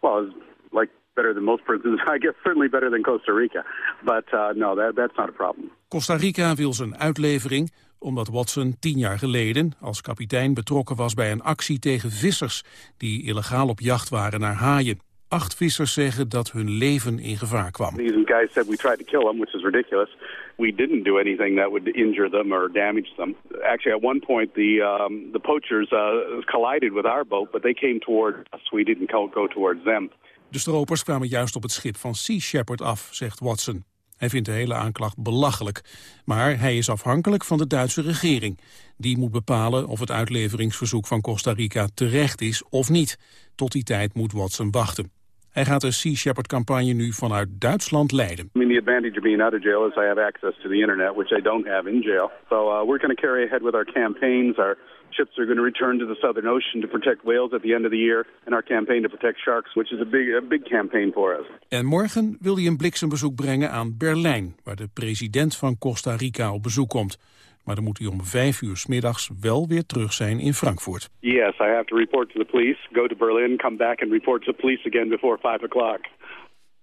well, it's like better than most prisons. [LAUGHS] I guess certainly better than Costa Rica. But uh, no, that, that's not a problem. Costa Rica wil zijn uitlevering omdat Watson tien jaar geleden als kapitein betrokken was bij een actie tegen vissers die illegaal op jacht waren naar haaien. Acht vissers zeggen dat hun leven in gevaar kwam. These guys said we tried to kill them, which is ridiculous. We didn't do anything that would injure them or damage them. Actually, at one point, the um, the poachers uh, collided with our boat, but they came toward us. We didn't go towards them. De stropers kwamen juist op het schip van Sea Shepherd af, zegt Watson. Hij vindt de hele aanklacht belachelijk. Maar hij is afhankelijk van de Duitse regering. Die moet bepalen of het uitleveringsverzoek van Costa Rica terecht is of niet. Tot die tijd moet Watson wachten. Hij gaat de Sea Shepherd-campagne nu vanuit Duitsland leiden. I mean, the advantage of being out of jail is I have access to the internet, which I don't have in jail. So uh, we're going to carry ahead with our campaigns. Our ships are going to return to the Southern Ocean to protect whales at the end of the year, and our campaign to protect sharks, which is a big, a big campaign for us. En morgen wil hij een bliksembezoek brengen aan Berlijn, waar de president van Costa Rica op bezoek komt. Maar dan moet hij om vijf uur s middags wel weer terug zijn in Frankfurt. Yes, I have to report to the police, go to Berlin, come back and report to the police again before five o'clock.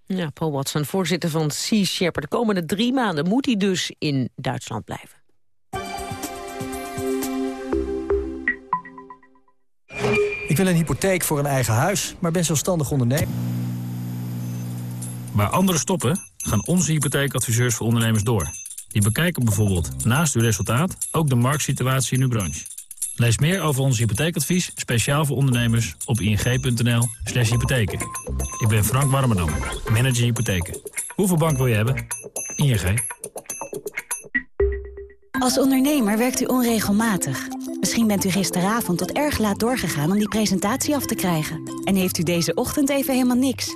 Ja, Paul Watson, voorzitter van Sea Shepherd. De komende drie maanden moet hij dus in Duitsland blijven. Ik wil een hypotheek voor een eigen huis, maar ben zelfstandig ondernemer. Waar anderen stoppen, gaan onze hypotheekadviseurs voor ondernemers door. Die bekijken bijvoorbeeld naast uw resultaat ook de marktsituatie in uw branche. Lees meer over ons hypotheekadvies, speciaal voor ondernemers, op ing.nl slash hypotheken. Ik ben Frank Warmerdam, manager hypotheken. Hoeveel bank wil je hebben? ING. Als ondernemer werkt u onregelmatig. Misschien bent u gisteravond tot erg laat doorgegaan om die presentatie af te krijgen. En heeft u deze ochtend even helemaal niks.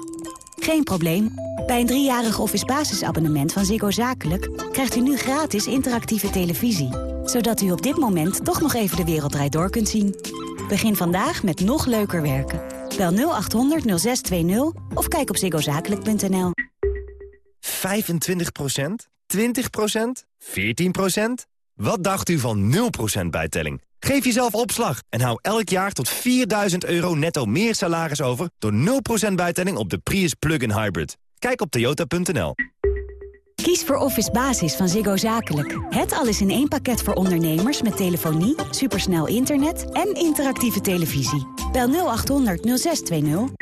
Geen probleem. Bij een driejarig office basisabonnement van Ziggo Zakelijk... krijgt u nu gratis interactieve televisie. Zodat u op dit moment toch nog even de wereld door kunt zien. Begin vandaag met nog leuker werken. Bel 0800 0620 of kijk op ziggozakelijk.nl. 25% 20% 14% Wat dacht u van 0% bijtelling? Geef jezelf opslag en hou elk jaar tot 4000 euro netto meer salaris over... door 0% bijtelling op de Prius Plug-in Hybrid. Kijk op toyota.nl. Kies voor Office Basis van Ziggo Zakelijk. Het alles in één pakket voor ondernemers met telefonie, supersnel internet en interactieve televisie. Bel 0800 0620.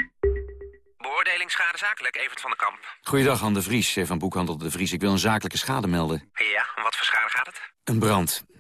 Beoordeling schade zakelijk, Evert van den Kamp. Goeiedag, Han de Vries eh, van Boekhandel de Vries. Ik wil een zakelijke schade melden. Ja, wat voor schade gaat het? Een brand.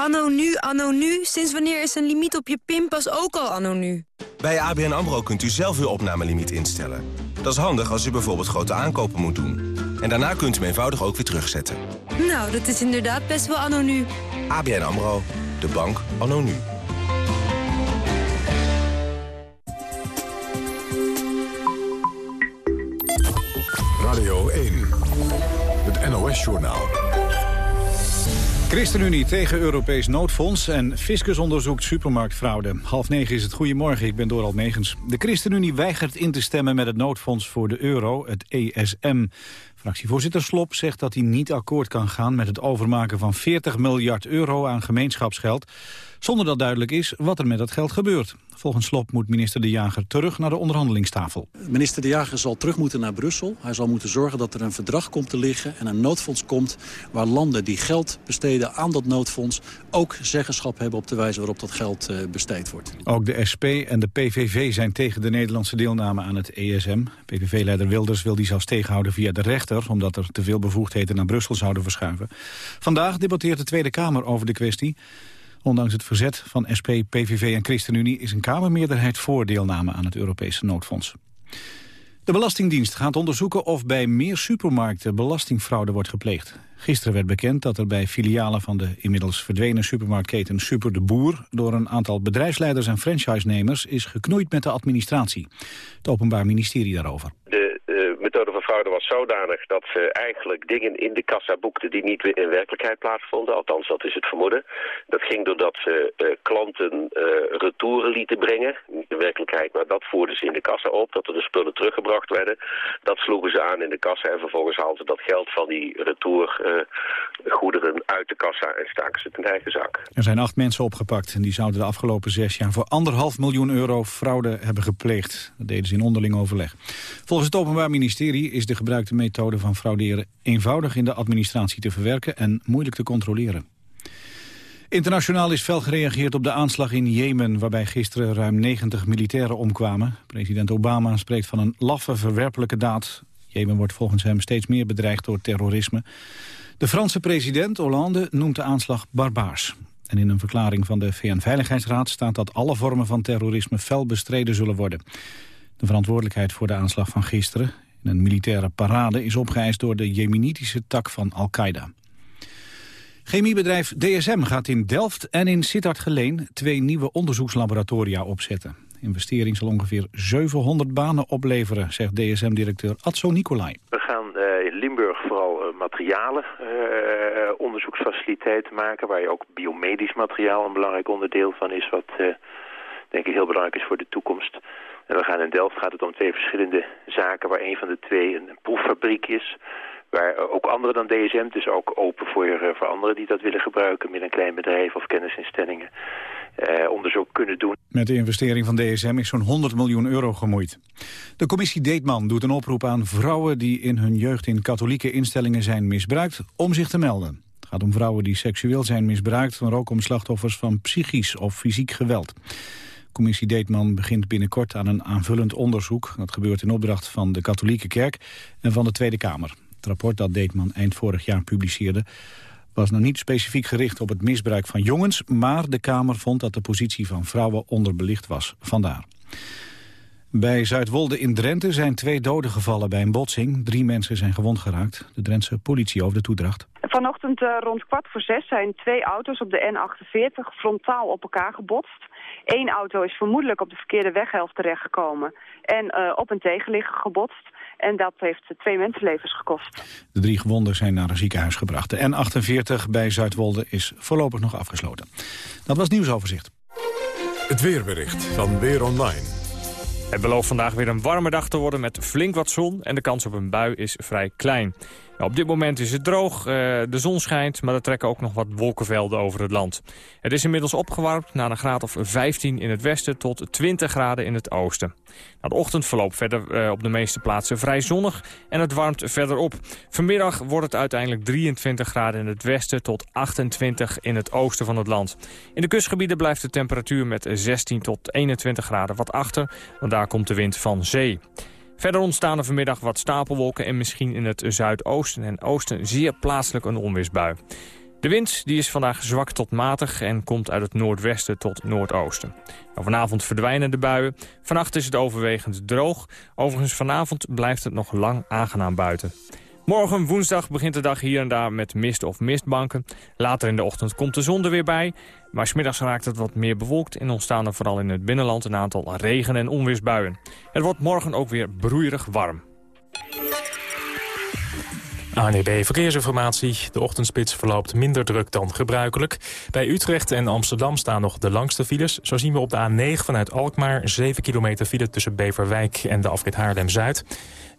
Anno nu, anno nu. Sinds wanneer is een limiet op je pinpas ook al anno nu? Bij ABN AMRO kunt u zelf uw opnamelimiet instellen. Dat is handig als u bijvoorbeeld grote aankopen moet doen. En daarna kunt u hem eenvoudig ook weer terugzetten. Nou, dat is inderdaad best wel anno nu. ABN AMRO, de bank anno nu. Radio 1, het NOS-journaal. ChristenUnie tegen Europees noodfonds en Fiscus onderzoekt supermarktfraude. Half negen is het goedemorgen, ik ben Doral Megens. De ChristenUnie weigert in te stemmen met het noodfonds voor de euro, het ESM. Fractievoorzitter Slop zegt dat hij niet akkoord kan gaan met het overmaken van 40 miljard euro aan gemeenschapsgeld, zonder dat duidelijk is wat er met dat geld gebeurt. Volgens Slop moet minister De Jager terug naar de onderhandelingstafel. Minister De Jager zal terug moeten naar Brussel. Hij zal moeten zorgen dat er een verdrag komt te liggen en een noodfonds komt... waar landen die geld besteden aan dat noodfonds ook zeggenschap hebben op de wijze waarop dat geld uh, besteed wordt. Ook de SP en de PVV zijn tegen de Nederlandse deelname aan het ESM. PVV-leider Wilders wil die zelfs tegenhouden via de rechter... omdat er te veel bevoegdheden naar Brussel zouden verschuiven. Vandaag debatteert de Tweede Kamer over de kwestie. Ondanks het verzet van SP, PVV en ChristenUnie... is een Kamermeerderheid voor deelname aan het Europese noodfonds. De Belastingdienst gaat onderzoeken of bij meer supermarkten belastingfraude wordt gepleegd. Gisteren werd bekend dat er bij filialen van de inmiddels verdwenen supermarktketen Super de Boer door een aantal bedrijfsleiders en franchisenemers is geknoeid met de administratie. Het Openbaar Ministerie daarover. Fraude was zodanig dat ze eigenlijk dingen in de kassa boekten die niet in werkelijkheid plaatsvonden. Althans, dat is het vermoeden. Dat ging doordat ze uh, klanten uh, retouren lieten brengen. Niet in werkelijkheid, maar dat voerden ze in de kassa op. Dat er de spullen teruggebracht werden. Dat sloegen ze aan in de kassa en vervolgens haalden ze dat geld van die retourgoederen uit de kassa en staken ze het in eigen zak. Er zijn acht mensen opgepakt en die zouden de afgelopen zes jaar voor anderhalf miljoen euro fraude hebben gepleegd. Dat deden ze in onderling overleg. Volgens het Openbaar Ministerie is de gebruikte methode van frauderen eenvoudig in de administratie te verwerken en moeilijk te controleren. Internationaal is fel gereageerd op de aanslag in Jemen... waarbij gisteren ruim 90 militairen omkwamen. President Obama spreekt van een laffe, verwerpelijke daad. Jemen wordt volgens hem steeds meer bedreigd door terrorisme. De Franse president Hollande noemt de aanslag barbaars. En in een verklaring van de VN-veiligheidsraad staat dat alle vormen van terrorisme fel bestreden zullen worden. De verantwoordelijkheid voor de aanslag van gisteren in een militaire parade is opgeëist door de jemenitische tak van Al-Qaeda. Chemiebedrijf DSM gaat in Delft en in Sittard-Geleen twee nieuwe onderzoekslaboratoria opzetten. Investering zal ongeveer 700 banen opleveren, zegt DSM-directeur Atso Nicolai. We gaan uh, in Limburg vooral uh, materialen uh, onderzoeksfaciliteiten maken... waar je ook biomedisch materiaal een belangrijk onderdeel van is... wat denk ik heel belangrijk is voor de toekomst. En we gaan in Delft gaat het om twee verschillende zaken... waar een van de twee een proeffabriek is... Waar ook anderen dan DSM, dus ook open voor, eh, voor anderen die dat willen gebruiken... met een klein bedrijf of kennisinstellingen, eh, onderzoek kunnen doen. Met de investering van DSM is zo'n 100 miljoen euro gemoeid. De commissie Deetman doet een oproep aan vrouwen... die in hun jeugd in katholieke instellingen zijn misbruikt, om zich te melden. Het gaat om vrouwen die seksueel zijn misbruikt... maar ook om slachtoffers van psychisch of fysiek geweld. Commissie Deetman begint binnenkort aan een aanvullend onderzoek. Dat gebeurt in opdracht van de katholieke kerk en van de Tweede Kamer. Het rapport dat Deetman eind vorig jaar publiceerde was nog niet specifiek gericht op het misbruik van jongens... maar de Kamer vond dat de positie van vrouwen onderbelicht was. Vandaar. Bij Zuidwolde in Drenthe zijn twee doden gevallen bij een botsing. Drie mensen zijn gewond geraakt. De Drentse politie over de toedracht. Vanochtend uh, rond kwart voor zes zijn twee auto's op de N48 frontaal op elkaar gebotst. Eén auto is vermoedelijk op de verkeerde weghelft terechtgekomen en uh, op een tegenligger gebotst. En dat heeft twee mensenlevens gekost. De drie gewonden zijn naar een ziekenhuis gebracht. De N48 bij Zuidwolde is voorlopig nog afgesloten. Dat was nieuwsoverzicht. Het weerbericht van Weer Online. Het belooft vandaag weer een warme dag te worden met flink wat zon... en de kans op een bui is vrij klein. Nou, op dit moment is het droog, uh, de zon schijnt, maar er trekken ook nog wat wolkenvelden over het land. Het is inmiddels opgewarmd naar een graad of 15 in het westen tot 20 graden in het oosten. Nou, de ochtend verloopt verder uh, op de meeste plaatsen vrij zonnig en het warmt verder op. Vanmiddag wordt het uiteindelijk 23 graden in het westen tot 28 in het oosten van het land. In de kustgebieden blijft de temperatuur met 16 tot 21 graden wat achter, want daar komt de wind van zee. Verder ontstaan er vanmiddag wat stapelwolken en misschien in het zuidoosten en oosten zeer plaatselijk een onweersbui. De wind die is vandaag zwak tot matig en komt uit het noordwesten tot noordoosten. Nou, vanavond verdwijnen de buien. Vannacht is het overwegend droog. Overigens vanavond blijft het nog lang aangenaam buiten. Morgen woensdag begint de dag hier en daar met mist of mistbanken. Later in de ochtend komt de zon er weer bij. Maar smiddags raakt het wat meer bewolkt en ontstaan er vooral in het binnenland een aantal regen- en onweersbuien. Het wordt morgen ook weer broeierig warm. ANEB Verkeersinformatie. De ochtendspits verloopt minder druk dan gebruikelijk. Bij Utrecht en Amsterdam staan nog de langste files. Zo zien we op de A9 vanuit Alkmaar 7 kilometer file tussen Beverwijk en de afrit Haarlem-Zuid.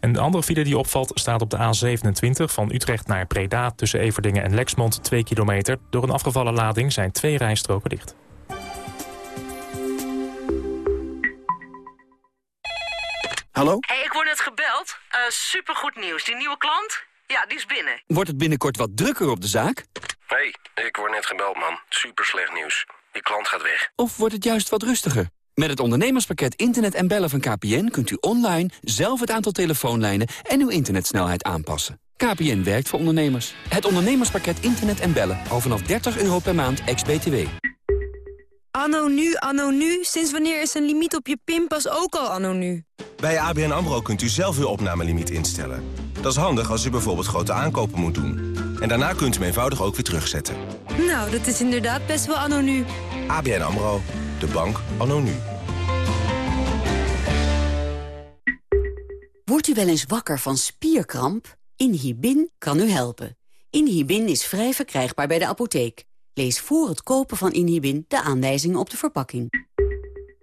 En de andere file die opvalt staat op de A27 van Utrecht naar Preda... tussen Everdingen en Lexmond 2 kilometer. Door een afgevallen lading zijn twee rijstroken dicht. Hallo? hey, ik word net gebeld. Uh, supergoed nieuws. Die nieuwe klant? Ja, die is binnen. Wordt het binnenkort wat drukker op de zaak? hey, ik word net gebeld, man. Super slecht nieuws. Die klant gaat weg. Of wordt het juist wat rustiger? Met het ondernemerspakket Internet en Bellen van KPN... kunt u online zelf het aantal telefoonlijnen en uw internetsnelheid aanpassen. KPN werkt voor ondernemers. Het ondernemerspakket Internet en Bellen. Al vanaf 30 euro per maand, ex-BTW. Anno nu, anno nu. Sinds wanneer is een limiet op je pinpas ook al anno nu? Bij ABN AMRO kunt u zelf uw opnamelimiet instellen. Dat is handig als u bijvoorbeeld grote aankopen moet doen. En daarna kunt u hem eenvoudig ook weer terugzetten. Nou, dat is inderdaad best wel anno nu. ABN AMRO. De bank anno nu. Wordt u wel eens wakker van spierkramp? Inhibin kan u helpen. Inhibin is vrij verkrijgbaar bij de apotheek. Lees voor het kopen van Inhibin de aanwijzingen op de verpakking.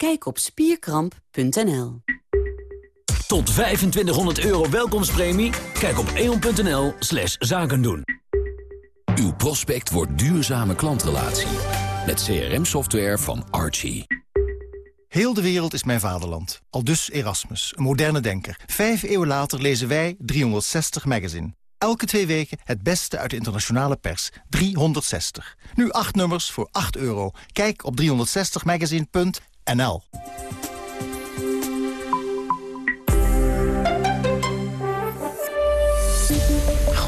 Kijk op spierkramp.nl. Tot 2500 euro welkomstpremie? Kijk op eon.nl slash zaken doen. Uw prospect wordt duurzame klantrelatie. Met CRM-software van Archie. Heel de wereld is mijn vaderland. Al dus Erasmus, een moderne denker. Vijf eeuwen later lezen wij 360 Magazine. Elke twee weken het beste uit de internationale pers. 360. Nu acht nummers voor 8 euro. Kijk op 360magazine.nl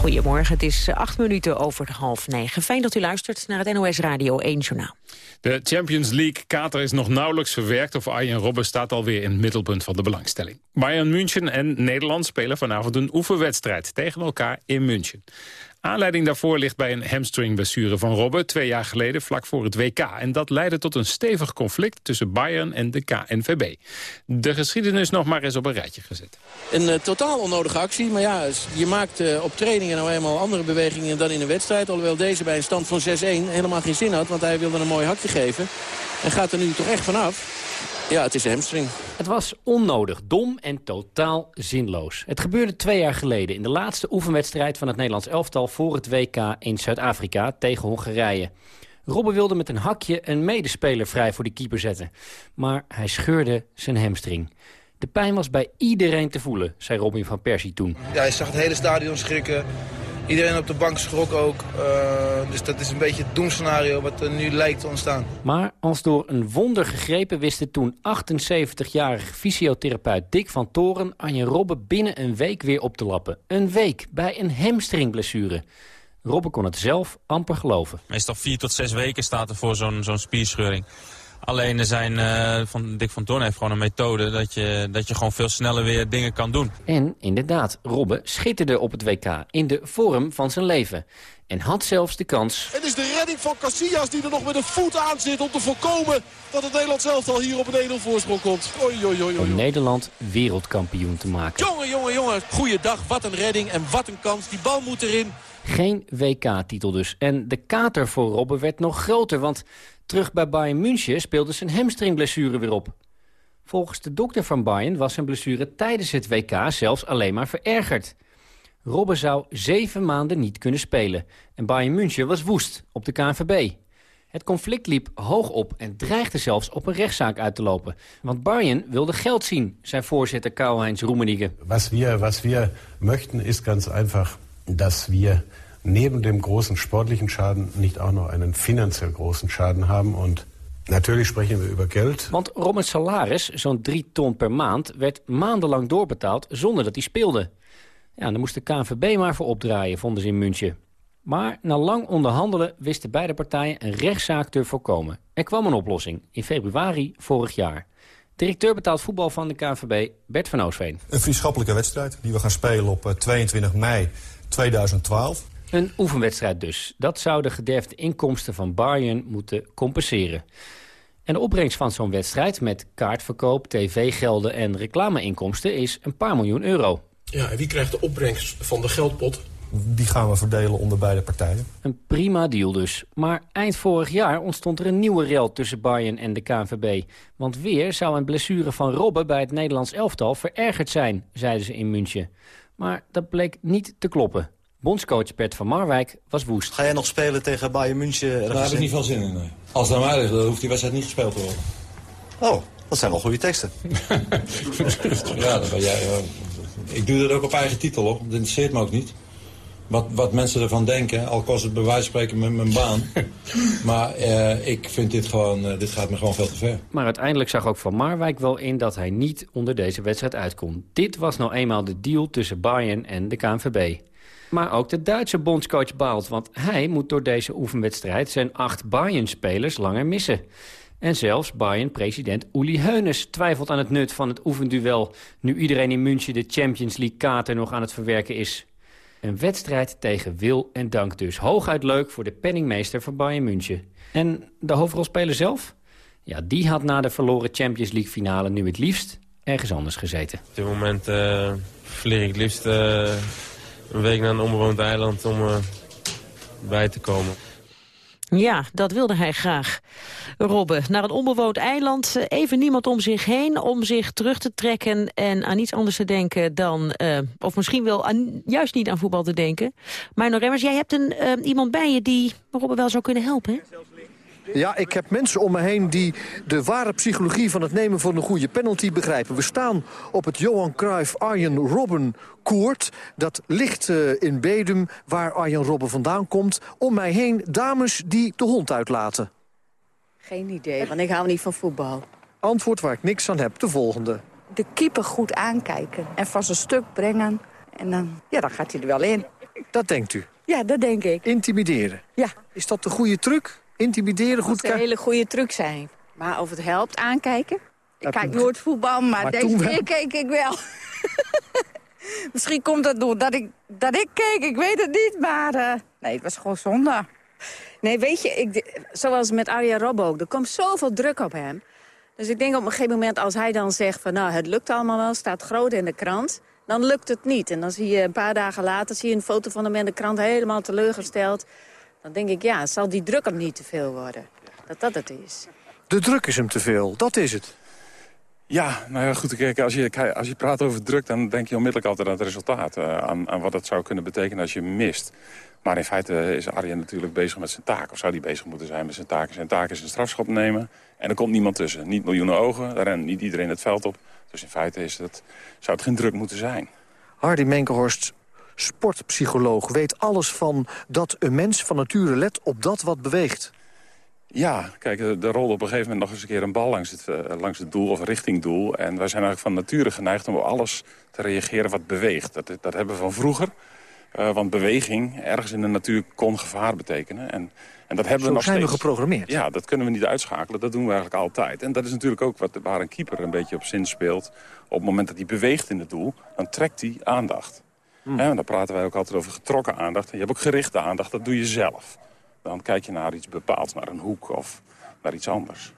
Goedemorgen, het is acht minuten over half negen. Fijn dat u luistert naar het NOS Radio 1 Journaal. De Champions League kater is nog nauwelijks verwerkt... of Arjen Robben staat alweer in het middelpunt van de belangstelling. Bayern München en Nederland spelen vanavond een oefenwedstrijd... tegen elkaar in München. Aanleiding daarvoor ligt bij een hamstringblessure van Robben... twee jaar geleden vlak voor het WK. En dat leidde tot een stevig conflict tussen Bayern en de KNVB. De geschiedenis nog maar eens op een rijtje gezet. Een uh, totaal onnodige actie. Maar ja, je maakt uh, op trainingen nou eenmaal andere bewegingen dan in een wedstrijd. Alhoewel deze bij een stand van 6-1 helemaal geen zin had. Want hij wilde een mooi hakje geven. En gaat er nu toch echt vanaf. Ja, het is een hamstring. Het was onnodig, dom en totaal zinloos. Het gebeurde twee jaar geleden in de laatste oefenwedstrijd van het Nederlands elftal voor het WK in Zuid-Afrika tegen Hongarije. Robben wilde met een hakje een medespeler vrij voor de keeper zetten. Maar hij scheurde zijn hamstring. De pijn was bij iedereen te voelen, zei Robin van Persie toen. Ja, je zag het hele stadion schrikken. Iedereen op de bank schrok ook. Uh, dus dat is een beetje het doemscenario wat er nu lijkt te ontstaan. Maar als door een wonder gegrepen wist de toen 78-jarige fysiotherapeut Dick van Toren... Arjen Robben binnen een week weer op te lappen. Een week bij een hamstringblessure. Robben kon het zelf amper geloven. Meestal vier tot zes weken staat er voor zo'n zo'n spierscheuring. Alleen er zijn, uh, van Dick van Toorn heeft gewoon een methode dat je, dat je gewoon veel sneller weer dingen kan doen. En inderdaad, Robben schitterde op het WK in de vorm van zijn leven. En had zelfs de kans... Het is de redding van Casillas die er nog met een voet aan zit om te voorkomen dat het Nederland zelf al hier op een 1-0 voorsprong komt. Oei, oei, oei, Om Nederland wereldkampioen te maken. Jongen, jongen, jongen. Goeiedag, wat een redding en wat een kans. Die bal moet erin. Geen WK-titel dus. En de kater voor Robben werd nog groter, want terug bij Bayern München speelde zijn hamstringblessure weer op. Volgens de dokter van Bayern was zijn blessure tijdens het WK zelfs alleen maar verergerd. Robben zou zeven maanden niet kunnen spelen. En Bayern München was woest op de KNVB. Het conflict liep hoog op en dreigde zelfs op een rechtszaak uit te lopen. Want Bayern wilde geld zien, zei voorzitter Karl-Heinz Rummenigge. Was wir, was wir möchten is ganz einfach, dass wir neben dem großen sportlichen Schaden nicht auch noch einen finanziell großen Schaden haben. Und natürlich sprechen wir über Geld. Want Robbins salaris, zo'n drie ton per maand, werd maandenlang doorbetaald zonder dat hij speelde. Ja, daar moest de KNVB maar voor opdraaien, vonden ze in München. Maar na lang onderhandelen wisten beide partijen een rechtszaak te voorkomen. Er kwam een oplossing in februari vorig jaar. Directeur betaald voetbal van de KNVB, Bert van Oosveen. Een vriendschappelijke wedstrijd die we gaan spelen op 22 mei 2012. Een oefenwedstrijd dus. Dat zou de gederfde inkomsten van Bayern moeten compenseren. En de opbrengst van zo'n wedstrijd met kaartverkoop, tv-gelden en reclameinkomsten is een paar miljoen euro. Ja, en wie krijgt de opbrengst van de geldpot? Die gaan we verdelen onder beide partijen. Een prima deal dus. Maar eind vorig jaar ontstond er een nieuwe rel tussen Bayern en de KNVB. Want weer zou een blessure van Robben bij het Nederlands elftal verergerd zijn, zeiden ze in München. Maar dat bleek niet te kloppen. Bondscoach Bert van Marwijk was woest. Ga jij nog spelen tegen Bayern München? Daar heb ik niet van zin in. Nee. Als het aan mij ligt, dan hoeft die wedstrijd niet gespeeld te worden. Oh, dat zijn wel goede teksten. [LAUGHS] ja, dat ben jij. Uh, ik doe dat ook op eigen titel, hoor. Dat interesseert me ook niet. Wat, wat mensen ervan denken, al kost het bij wijze van spreken met mijn baan. [LAUGHS] maar uh, ik vind dit gewoon, uh, dit gaat me gewoon veel te ver. Maar uiteindelijk zag ook Van Marwijk wel in dat hij niet onder deze wedstrijd uitkomt. Dit was nou eenmaal de deal tussen Bayern en de KNVB. Maar ook de Duitse bondscoach baalt, want hij moet door deze oefenwedstrijd zijn acht Bayern-spelers langer missen. En zelfs Bayern-president Uli Heunes twijfelt aan het nut van het oefenduel... nu iedereen in München de Champions League-kater nog aan het verwerken is. Een wedstrijd tegen wil en dank dus. Hooguit leuk voor de penningmeester van Bayern München. En de hoofdrolspeler zelf? Ja, die had na de verloren Champions League-finale nu het liefst ergens anders gezeten. Op dit moment uh, ik het liefst... Uh een week naar een onbewoond eiland om uh, bij te komen. Ja, dat wilde hij graag. Robben, naar een onbewoond eiland, eh, even niemand om zich heen... om zich terug te trekken en aan iets anders te denken dan... Uh, of misschien wel juist niet aan voetbal te denken. Maar Remmers, jij hebt een, iemand bij je die Robben wel zou kunnen helpen? Ja, ik heb mensen om me heen die de ware psychologie van het nemen van een goede penalty begrijpen. We staan op het Johan Cruijff Arjen Robben koord. Dat ligt uh, in Bedum, waar Arjen Robben vandaan komt. Om mij heen dames die de hond uitlaten. Geen idee, want ik hou niet van voetbal. Antwoord waar ik niks aan heb, de volgende. De keeper goed aankijken en van zijn stuk brengen. En dan, ja, dan gaat hij er wel in. Dat denkt u? Ja, dat denk ik. Intimideren? Ja. Is dat de goede truc? Intimideren, goed kijken? een hele goede truc zijn. Maar of het helpt, aankijken? Ik kijk nooit voetbal, maar, maar deze keer keek ik wel. [LAUGHS] Misschien komt dat doordat ik, dat ik keek, ik weet het niet. Maar uh, nee, het was gewoon zonde. Nee, weet je, ik, zoals met Arja Robbo, er komt zoveel druk op hem. Dus ik denk op een gegeven moment als hij dan zegt van... nou, het lukt allemaal wel, staat groot in de krant... dan lukt het niet. En dan zie je een paar dagen later zie je een foto van hem in de krant helemaal teleurgesteld. Dan denk ik, ja, zal die druk hem niet te veel worden? Dat dat het is. De druk is hem te veel, dat is het. Ja, nou ja, goed. Kijk, als, je, als je praat over druk, dan denk je onmiddellijk altijd aan het resultaat. Uh, aan, aan wat het zou kunnen betekenen als je mist. Maar in feite is Arjen natuurlijk bezig met zijn taak. Of zou hij bezig moeten zijn met zijn taak? Zijn taak is een strafschop nemen. En er komt niemand tussen. Niet miljoenen ogen. Daar rent niet iedereen het veld op. Dus in feite is het, zou het geen druk moeten zijn. Hardy Menkenhorst, sportpsycholoog, weet alles van dat een mens van nature let op dat wat beweegt. Ja, kijk, er rolde op een gegeven moment nog eens een keer een bal langs het, uh, langs het doel of richting doel. En wij zijn eigenlijk van nature geneigd om op alles te reageren wat beweegt. Dat, dat hebben we van vroeger. Uh, want beweging ergens in de natuur kon gevaar betekenen. En, en dat hebben Zo we nog zijn steeds. we geprogrammeerd. Ja, dat kunnen we niet uitschakelen. Dat doen we eigenlijk altijd. En dat is natuurlijk ook wat, waar een keeper een beetje op zin speelt. Op het moment dat hij beweegt in het doel, dan trekt hij aandacht. En dan praten wij ook altijd over getrokken aandacht. Je hebt ook gerichte aandacht, dat doe je zelf. Dan kijk je naar iets bepaalds, naar een hoek of naar iets anders.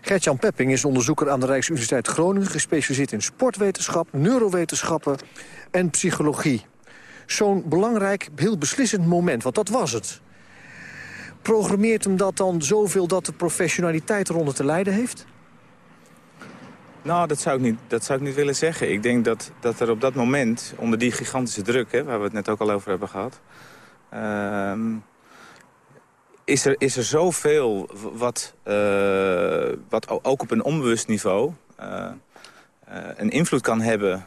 Gert-Jan Pepping is onderzoeker aan de Rijksuniversiteit Groningen... gespecialiseerd in sportwetenschap, neurowetenschappen en psychologie. Zo'n belangrijk, heel beslissend moment, want dat was het. Programmeert hem dat dan zoveel dat de professionaliteit eronder te lijden heeft? Nou, dat zou ik niet, dat zou ik niet willen zeggen. Ik denk dat, dat er op dat moment, onder die gigantische druk... Hè, waar we het net ook al over hebben gehad... Uh, is, er, is er zoveel wat, uh, wat ook op een onbewust niveau... Uh, uh, een invloed kan hebben.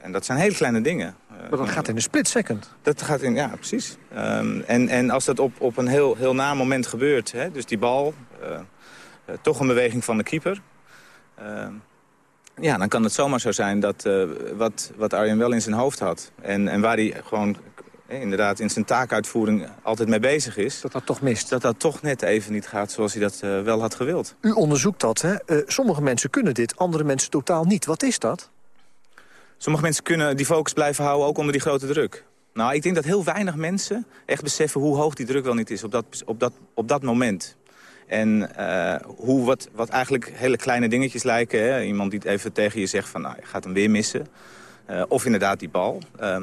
en dat zijn hele kleine dingen. maar dat gaat in een split second. Dat gaat in, ja, precies. Um, en, en als dat op, op een heel, heel na moment gebeurt... Hè, dus die bal, toch een beweging van de keeper... Ja, dan kan het zomaar zo zijn dat uh, wat, wat Arjen wel in zijn hoofd had... en, en waar hij gewoon eh, inderdaad in zijn taakuitvoering altijd mee bezig is... Dat dat toch mist. Dat dat toch net even niet gaat zoals hij dat uh, wel had gewild. U onderzoekt dat, hè? Uh, sommige mensen kunnen dit, andere mensen totaal niet. Wat is dat? Sommige mensen kunnen die focus blijven houden, ook onder die grote druk. Nou, ik denk dat heel weinig mensen echt beseffen hoe hoog die druk wel niet is op dat, op dat, op dat moment. En uh, hoe wat, wat eigenlijk hele kleine dingetjes lijken. Hè? Iemand die even tegen je zegt van, nou, je gaat hem weer missen. Uh, of inderdaad die bal. Uh,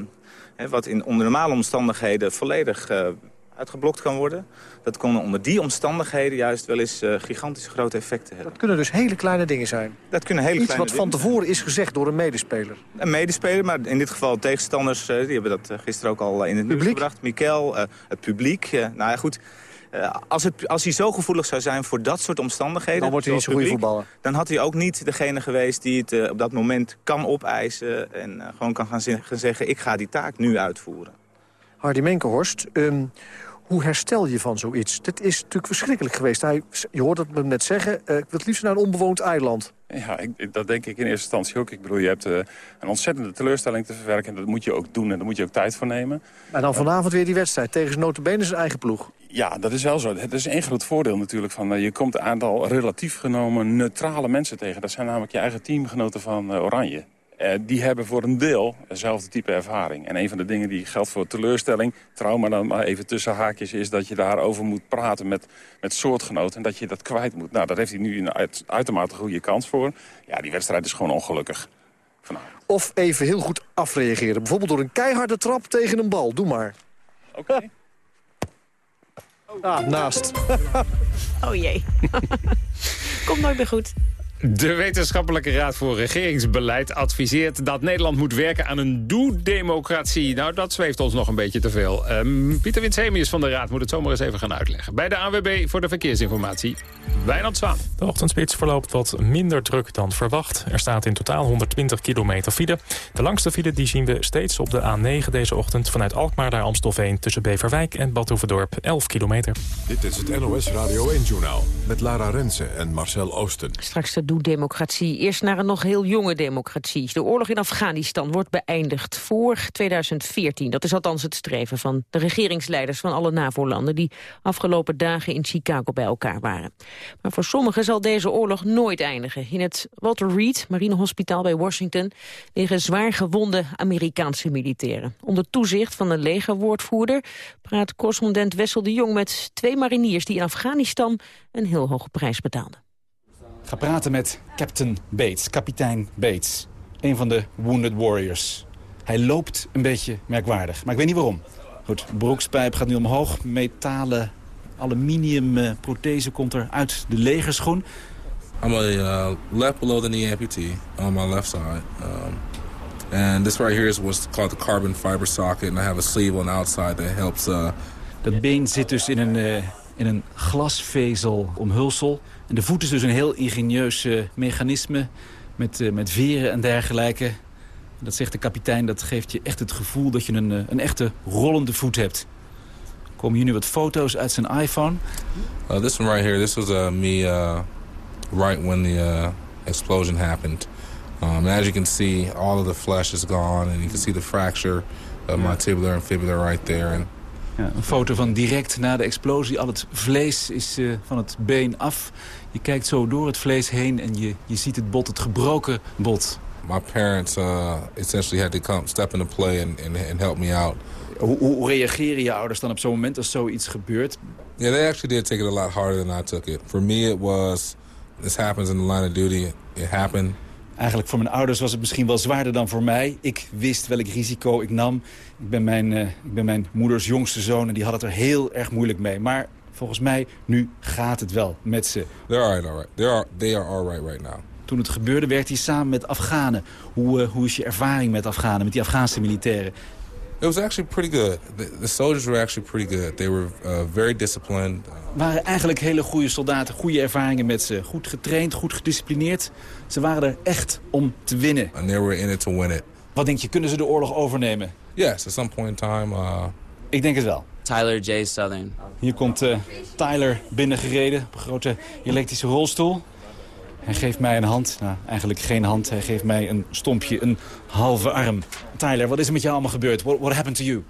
hè, wat in onder normale omstandigheden volledig uh, uitgeblokt kan worden. Dat kon onder die omstandigheden juist wel eens gigantische grote effecten hebben. Dat kunnen dus hele kleine dingen zijn. Dat kunnen hele Iets kleine wat van tevoren is gezegd door een medespeler. Een medespeler, maar in dit geval tegenstanders. die hebben dat gisteren ook al in het nieuws gebracht. Mikel, het publiek. nou ja, goed... Uh, als, het, als hij zo gevoelig zou zijn voor dat soort omstandigheden... Dan wordt hij niet zo'n goede voetballer. Dan had hij ook niet degene geweest die het uh, op dat moment kan opeisen... en uh, gewoon kan gaan, gaan, zeggen, ik ga die taak nu uitvoeren. Hardy Menkenhorst, um, hoe herstel je van zoiets? Dit is natuurlijk verschrikkelijk geweest. Hij, je hoort het me net zeggen, ik wil het liefst naar een onbewoond eiland. Ja, ik, dat denk ik in eerste instantie ook. Ik bedoel, je hebt uh, een ontzettende teleurstelling te verwerken. En dat moet je ook doen en daar moet je ook tijd voor nemen. Maar dan vanavond weer die wedstrijd tegen zijn notabene zijn eigen ploeg. Ja, dat is wel zo. Het is één groot voordeel natuurlijk. van uh, Je komt een aantal relatief genomen neutrale mensen tegen. Dat zijn namelijk je eigen teamgenoten van uh, Oranje. Uh, die hebben voor een deel hetzelfde type ervaring. En een van de dingen die geldt voor teleurstelling, trauma dan maar even tussen haakjes... is dat je daarover moet praten met, met soortgenoten en dat je dat kwijt moet. Nou, daar heeft hij nu een uit, uitermate goede kans voor. Ja, die wedstrijd is gewoon ongelukkig. Vanavond. Of even heel goed afreageren. Bijvoorbeeld door een keiharde trap tegen een bal. Doe maar. Oké. Okay. [LAUGHS] Ah, naast. [LAUGHS] oh jee. [LAUGHS] Komt nooit meer goed. De Wetenschappelijke Raad voor Regeringsbeleid adviseert dat Nederland moet werken aan een doe-democratie. Nou, dat zweeft ons nog een beetje te veel. Um, Pieter Winsemius van de Raad moet het zomaar eens even gaan uitleggen. Bij de ANWB voor de verkeersinformatie, Wijnand Zwaan. De ochtendspits verloopt wat minder druk dan verwacht. Er staat in totaal 120 kilometer file. De langste file die zien we steeds op de A9 deze ochtend... vanuit Alkmaar naar Amstelveen tussen Beverwijk en Badhoevedorp 11 kilometer. Dit is het NOS Radio 1-journaal met Lara Rensen en Marcel Oosten. Straks de doe-democratie. Eerst naar een nog heel jonge democratie. De oorlog in Afghanistan wordt beëindigd voor 2014. Dat is althans het streven van de regeringsleiders van alle NAVO-landen... die afgelopen dagen in Chicago bij elkaar waren. Maar voor sommigen zal deze oorlog nooit eindigen. In het Walter Reed Marinehospitaal bij Washington... liggen zwaar gewonde Amerikaanse militairen. Onder toezicht van een legerwoordvoerder... praat correspondent Wessel de Jong met twee mariniers... die in Afghanistan een heel hoge prijs betaalden. Ik ga praten met Captain Bates, kapitein Bates. Een van de Wounded Warriors. Hij loopt een beetje merkwaardig, maar ik weet niet waarom. Goed, broekspijp gaat nu omhoog. Metalen aluminium uh, prothese komt er uit de legerschoen. I'm a uh, left below the knee amputee on my left side. Um, and this right here is what's called the carbon fiber socket. And I have a sleeve on the outside that helps... Uh... Dat been zit dus in een, uh, in een glasvezel omhulsel. En de voet is dus een heel ingenieus uh, mechanisme met, uh, met veren en dergelijke. Dat zegt de kapitein, dat geeft je echt het gevoel dat je een, een echte rollende voet hebt. Komen hier nu wat foto's uit zijn iPhone? Uh, this one right here, this was uh, me uh, right when the uh, explosion happened. Um, as you can see, all of the flesh is gone and you can see the fracture of my tibular and fibula right there. And ja, een foto van direct na de explosie. Al het vlees is uh, van het been af. Je kijkt zo door het vlees heen en je, je ziet het bot, het gebroken bot. My parents uh, essentially had to come step into play and, and, and help me out. Hoe, hoe reageren je ouders dan op zo'n moment als zoiets gebeurt? Yeah, they actually did take it a lot harder than I took it. For me it was, this happens in the line of duty, it happened. Eigenlijk voor mijn ouders was het misschien wel zwaarder dan voor mij. Ik wist welk risico ik nam. Ik ben mijn, uh, ik ben mijn moeders jongste zoon en die had het er heel erg moeilijk mee. Maar volgens mij, nu gaat het wel met ze. They're all right, all right. They are, they are all right right now. Toen het gebeurde werkte hij samen met Afghanen. Hoe, uh, hoe is je ervaring met Afghanen, met die Afghaanse militairen? It was actually pretty good. The, the soldiers were actually pretty good. They were uh, very disciplined. waren eigenlijk hele goede soldaten, goede ervaringen met ze. Goed getraind, goed gedisciplineerd. Ze waren er echt om te winnen. And they were in it to win it. Wat denk je, kunnen ze de oorlog overnemen? Yes, at some point in time. Uh... Ik denk het wel. Tyler J. Southern. Hier komt uh, Tyler binnengereden op een grote elektrische rolstoel. Hij geeft mij een hand. Nou, eigenlijk geen hand. Hij geeft mij een stompje, een halve arm. Tyler, wat is er met jou allemaal gebeurd? What, what happened to you?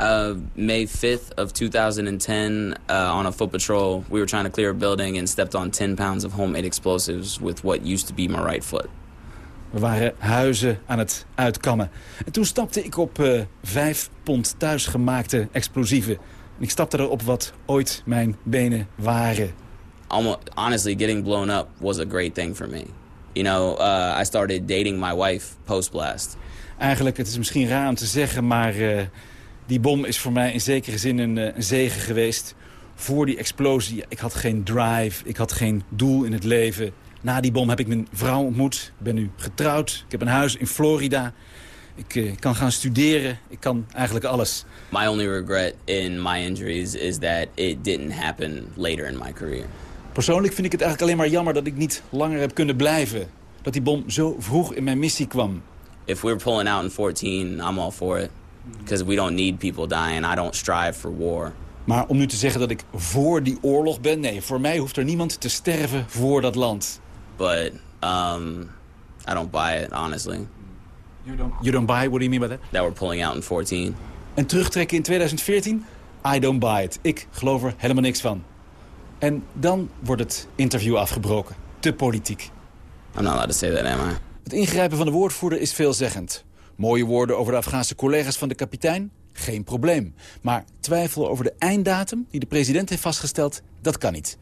Uh, May 5th of 2010, uh, on a foot patrol, we were trying to clear a building and stepped on 10 pounds of homemade explosives with what used to be my right foot. We waren huizen aan het uitkammen. En toen stapte ik op uh, vijf pond thuisgemaakte explosieven. En ik stapte erop wat ooit mijn benen waren. Almost, honestly, getting blown up was a great thing for me. You know, uh, I started dating my wife post-blast. Eigenlijk, het is misschien raar om te zeggen, maar uh, die bom is voor mij in zekere zin een, uh, een zegen geweest. Voor die explosie, ik had geen drive, ik had geen doel in het leven. Na die bom heb ik mijn vrouw ontmoet, ik ben nu getrouwd, ik heb een huis in Florida. Ik uh, kan gaan studeren, ik kan eigenlijk alles. My only regret in my injuries is that it didn't happen later in my career. Persoonlijk vind ik het eigenlijk alleen maar jammer dat ik niet langer heb kunnen blijven. Dat die bom zo vroeg in mijn missie kwam. If we're pulling out in 14, I'm all for it. Because we don't need people dying. I don't strive for war. Maar om nu te zeggen dat ik voor die oorlog ben... nee, voor mij hoeft er niemand te sterven voor dat land. But um, I don't buy it, honestly. You don't, you don't buy it? What do you mean by that? That we're pulling out in 14. En terugtrekken in 2014? I don't buy it. Ik geloof er helemaal niks van. En dan wordt het interview afgebroken. Te politiek. I'm not allowed to say that, am I? Het ingrijpen van de woordvoerder is veelzeggend. Mooie woorden over de Afghaanse collega's van de kapitein? Geen probleem. Maar twijfel over de einddatum die de president heeft vastgesteld? Dat kan niet.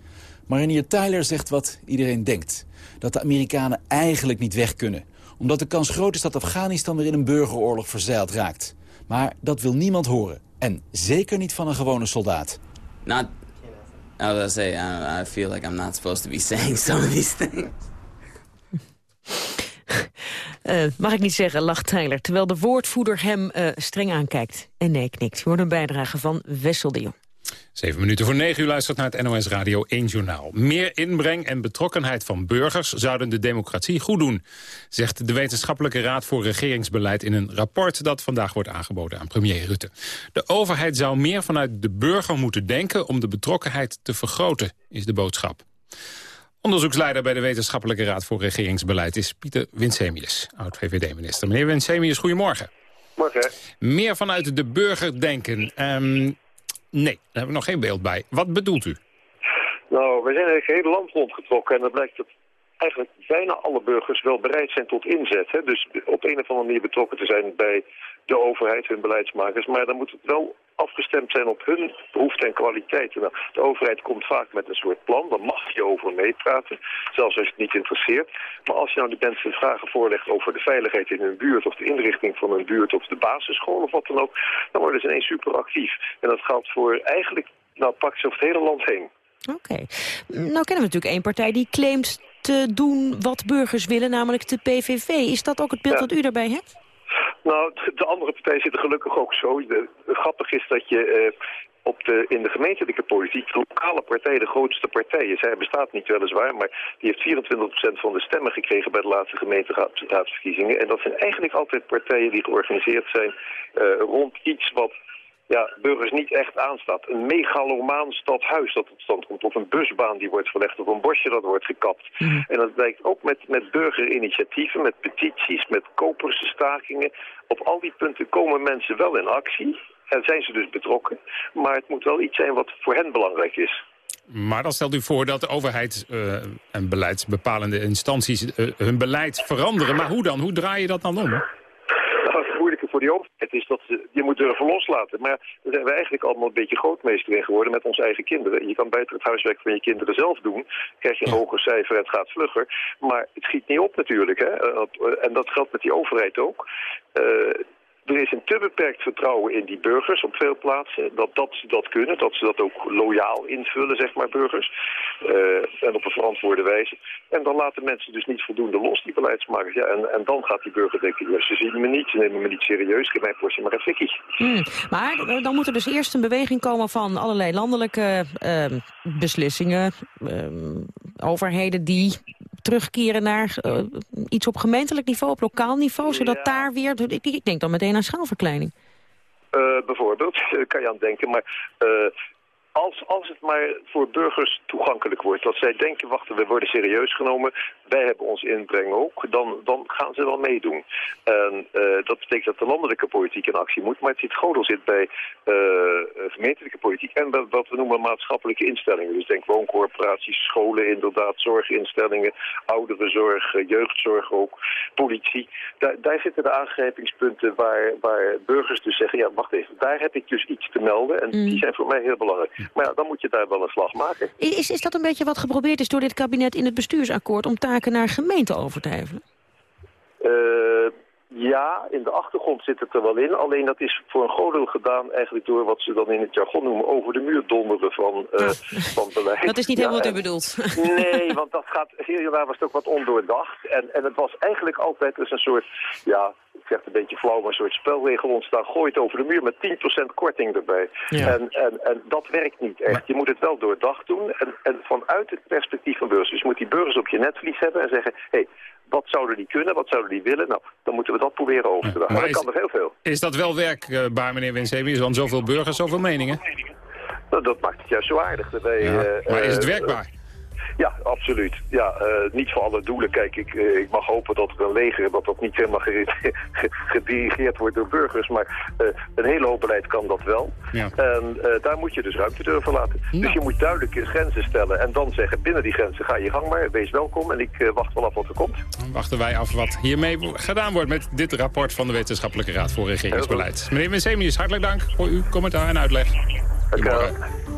Marinier Tyler zegt wat iedereen denkt. Dat de Amerikanen eigenlijk niet weg kunnen. Omdat de kans groot is dat Afghanistan weer in een burgeroorlog verzeild raakt. Maar dat wil niemand horen. En zeker niet van een gewone soldaat. Not I was say, I, I feel like I'm not supposed to be [LAUGHS] saying some of these things. Uh, [LAUGHS] mag ik niet zeggen, lacht Tyler. Terwijl de woordvoerder hem uh, streng aankijkt. En nee knikt. Je hoort een bijdrage van Wessel de Jong. Zeven minuten voor negen uur luistert naar het NOS Radio 1 Journaal. Meer inbreng en betrokkenheid van burgers zouden de democratie goed doen... zegt de Wetenschappelijke Raad voor Regeringsbeleid in een rapport... dat vandaag wordt aangeboden aan premier Rutte. De overheid zou meer vanuit de burger moeten denken... om de betrokkenheid te vergroten, is de boodschap. Onderzoeksleider bij de Wetenschappelijke Raad voor Regeringsbeleid... is Pieter Winsemius, oud-VVD-minister. Meneer Winsemius, goedemorgen. Morgen. Meer vanuit de burger denken... Um, Nee, daar heb ik nog geen beeld bij. Wat bedoelt u? Nou, we zijn eigenlijk het hele land rondgetrokken en het blijkt dat eigenlijk bijna alle burgers wel bereid zijn tot inzet. Hè? Dus op een of andere manier betrokken te zijn bij de overheid, hun beleidsmakers. Maar dan moet het wel afgestemd zijn op hun behoeften en kwaliteiten. Nou, de overheid komt vaak met een soort plan, daar mag je over meepraten, zelfs als je het niet interesseert. Maar als je nou de mensen vragen voorlegt over de veiligheid in hun buurt of de inrichting van hun buurt of de basisschool of wat dan ook, dan worden ze ineens super actief. En dat geldt voor eigenlijk, nou pakt ze over het hele land heen. Oké. Nou kennen we natuurlijk één partij die claimt te doen wat burgers willen, namelijk de PVV. Is dat ook het beeld dat u daarbij hebt? Nou, de andere partijen zitten gelukkig ook zo. De, grappig is dat je eh, op de, in de gemeentelijke politiek, de lokale partij, de grootste partijen, zij bestaat niet weliswaar, maar die heeft 24% van de stemmen gekregen bij de laatste gemeenteraadsverkiezingen. En dat zijn eigenlijk altijd partijen die georganiseerd zijn uh, rond iets wat ja, burgers niet echt aanstaat. Een megalomaan stadhuis dat tot stand komt. Of een busbaan die wordt verlegd. Of een bosje dat wordt gekapt. Mhm. En dat blijkt ook met, met burgerinitiatieven, met petities, met kopersstakingen. Op al die punten komen mensen wel in actie. En zijn ze dus betrokken. Maar het moet wel iets zijn wat voor hen belangrijk is. Maar dan stelt u voor dat de overheid uh, en beleidsbepalende instanties uh, hun beleid veranderen. Maar hoe dan? Hoe draai je dat dan om? Voor die overheid is dat je moet durven loslaten. Maar daar zijn we eigenlijk allemaal een beetje grootmeester in geworden met onze eigen kinderen. Je kan beter het huiswerk van je kinderen zelf doen. Krijg je een hoger cijfer en het gaat vlugger. Maar het schiet niet op natuurlijk. Hè? En dat geldt met die overheid ook. Uh, er is een te beperkt vertrouwen in die burgers op veel plaatsen. Dat, dat ze dat kunnen, dat ze dat ook loyaal invullen, zeg maar, burgers. Uh, en op een verantwoorde wijze. En dan laten mensen dus niet voldoende los, die beleidsmakers. Ja, en, en dan gaat die burger denken, ja, ze zien me niet, ze nemen me niet serieus. Geef mijn portie maar een fikkie. Hmm. Maar eh, dan moet er dus eerst een beweging komen van allerlei landelijke uh, beslissingen. Uh, overheden die terugkeren naar uh, iets op gemeentelijk niveau, op lokaal niveau, zodat daar weer... Ik, ik, denk dan meteen schaalverkleining. Uh, bijvoorbeeld, [LAUGHS] kan je aan denken, maar... Uh, als, als het maar voor burgers toegankelijk wordt, dat zij denken, wacht, we worden serieus genomen, wij hebben ons inbreng ook, dan, dan gaan ze wel meedoen. En uh, dat betekent dat de landelijke politiek in actie moet, maar het zit groot zit bij uh, gemeentelijke politiek en wat we noemen maatschappelijke instellingen. Dus denk wooncorporaties, scholen inderdaad, zorginstellingen, ouderenzorg, jeugdzorg ook, politie. Daar, daar zitten de aangrijpingspunten waar, waar burgers dus zeggen, ja wacht even, daar heb ik dus iets te melden en die mm. zijn voor mij heel belangrijk. Maar ja, dan moet je daar wel een slag maken. Is, is dat een beetje wat geprobeerd is door dit kabinet in het bestuursakkoord... om taken naar gemeenten over te hevelen? Uh, ja, in de achtergrond zit het er wel in. Alleen dat is voor een groot deel gedaan eigenlijk door wat ze dan in het jargon noemen over de muur donderen van, uh, van beleid. Dat is niet helemaal wat u bedoelt. Nee, [LAUGHS] want dat gaat, hier daar was het ook wat ondoordacht. En, en het was eigenlijk altijd dus een soort, ja, zeg het een beetje flauw, maar een soort spelregel ontstaan. Gooi het over de muur met 10% korting erbij. En, en, en dat werkt niet echt. Je moet het wel doordacht doen. En, en vanuit het perspectief van burgers. Dus je moet die burgers op je netvlies hebben en zeggen... Hé, hey, wat zouden die kunnen, wat zouden die willen? Nou, dan moeten we dat proberen over te dragen. Maar, dat kan nog heel veel. Is dat wel werkbaar, meneer Winsemi? Want zoveel burgers, zoveel meningen? Nou, dat maakt het juist zo aardig. Daarbij, ja. uh, maar is het werkbaar? Ja, absoluut. Ja, uh, niet voor alle doelen. Kijk, ik, uh, ik mag hopen dat er een leger, dat dat niet helemaal [LAUGHS] gedirigeerd wordt door burgers. Maar uh, een hele hoop beleid kan dat wel. Ja. En daar moet je dus ruimte durven laten. Ja. Dus je moet duidelijke grenzen stellen. En dan zeggen, binnen die grenzen ga je gang maar. Wees welkom. En ik wacht wel af wat er komt. Dan wachten wij af wat hiermee gedaan wordt met dit rapport van de Wetenschappelijke Raad voor Regeringsbeleid. Meneer Winsemius, hartelijk dank voor uw commentaar en uitleg. Goedemorgen.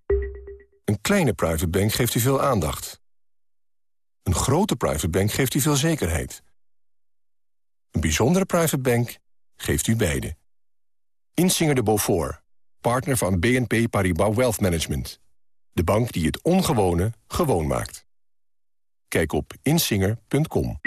Een kleine private bank geeft u veel aandacht. Een grote private bank geeft u veel zekerheid. Een bijzondere private bank geeft u beide. Insinger de Beaufort, partner van BNP Paribas Wealth Management. De bank die het ongewone gewoon maakt. Kijk op insinger.com.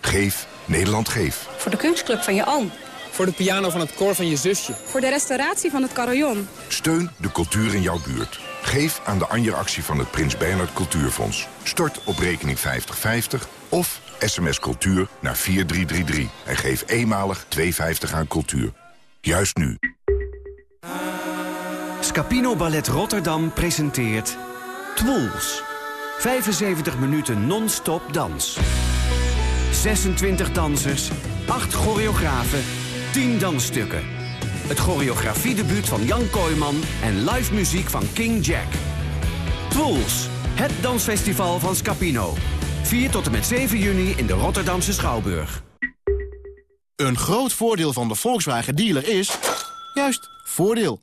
Geef Nederland Geef. Voor de kunstclub van je oom. Voor de piano van het koor van je zusje. Voor de restauratie van het carillon. Steun de cultuur in jouw buurt. Geef aan de Anja-actie van het Prins Bernhard Cultuurfonds. Stort op rekening 5050 of sms cultuur naar 4333. En geef eenmalig 2,50 aan cultuur. Juist nu. Scapino Ballet Rotterdam presenteert Twools. 75 minuten non-stop dans. 26 dansers, 8 choreografen, 10 dansstukken. Het choreografiedebuut van Jan Kooijman en live muziek van King Jack. Twools, het dansfestival van Scapino. 4 tot en met 7 juni in de Rotterdamse Schouwburg. Een groot voordeel van de Volkswagen dealer is... juist, voordeel.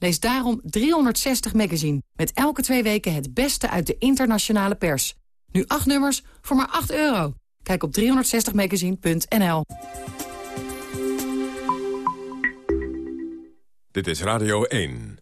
Lees daarom 360 Magazine, met elke twee weken het beste uit de internationale pers. Nu acht nummers voor maar 8 euro. Kijk op 360magazine.nl. Dit is Radio 1.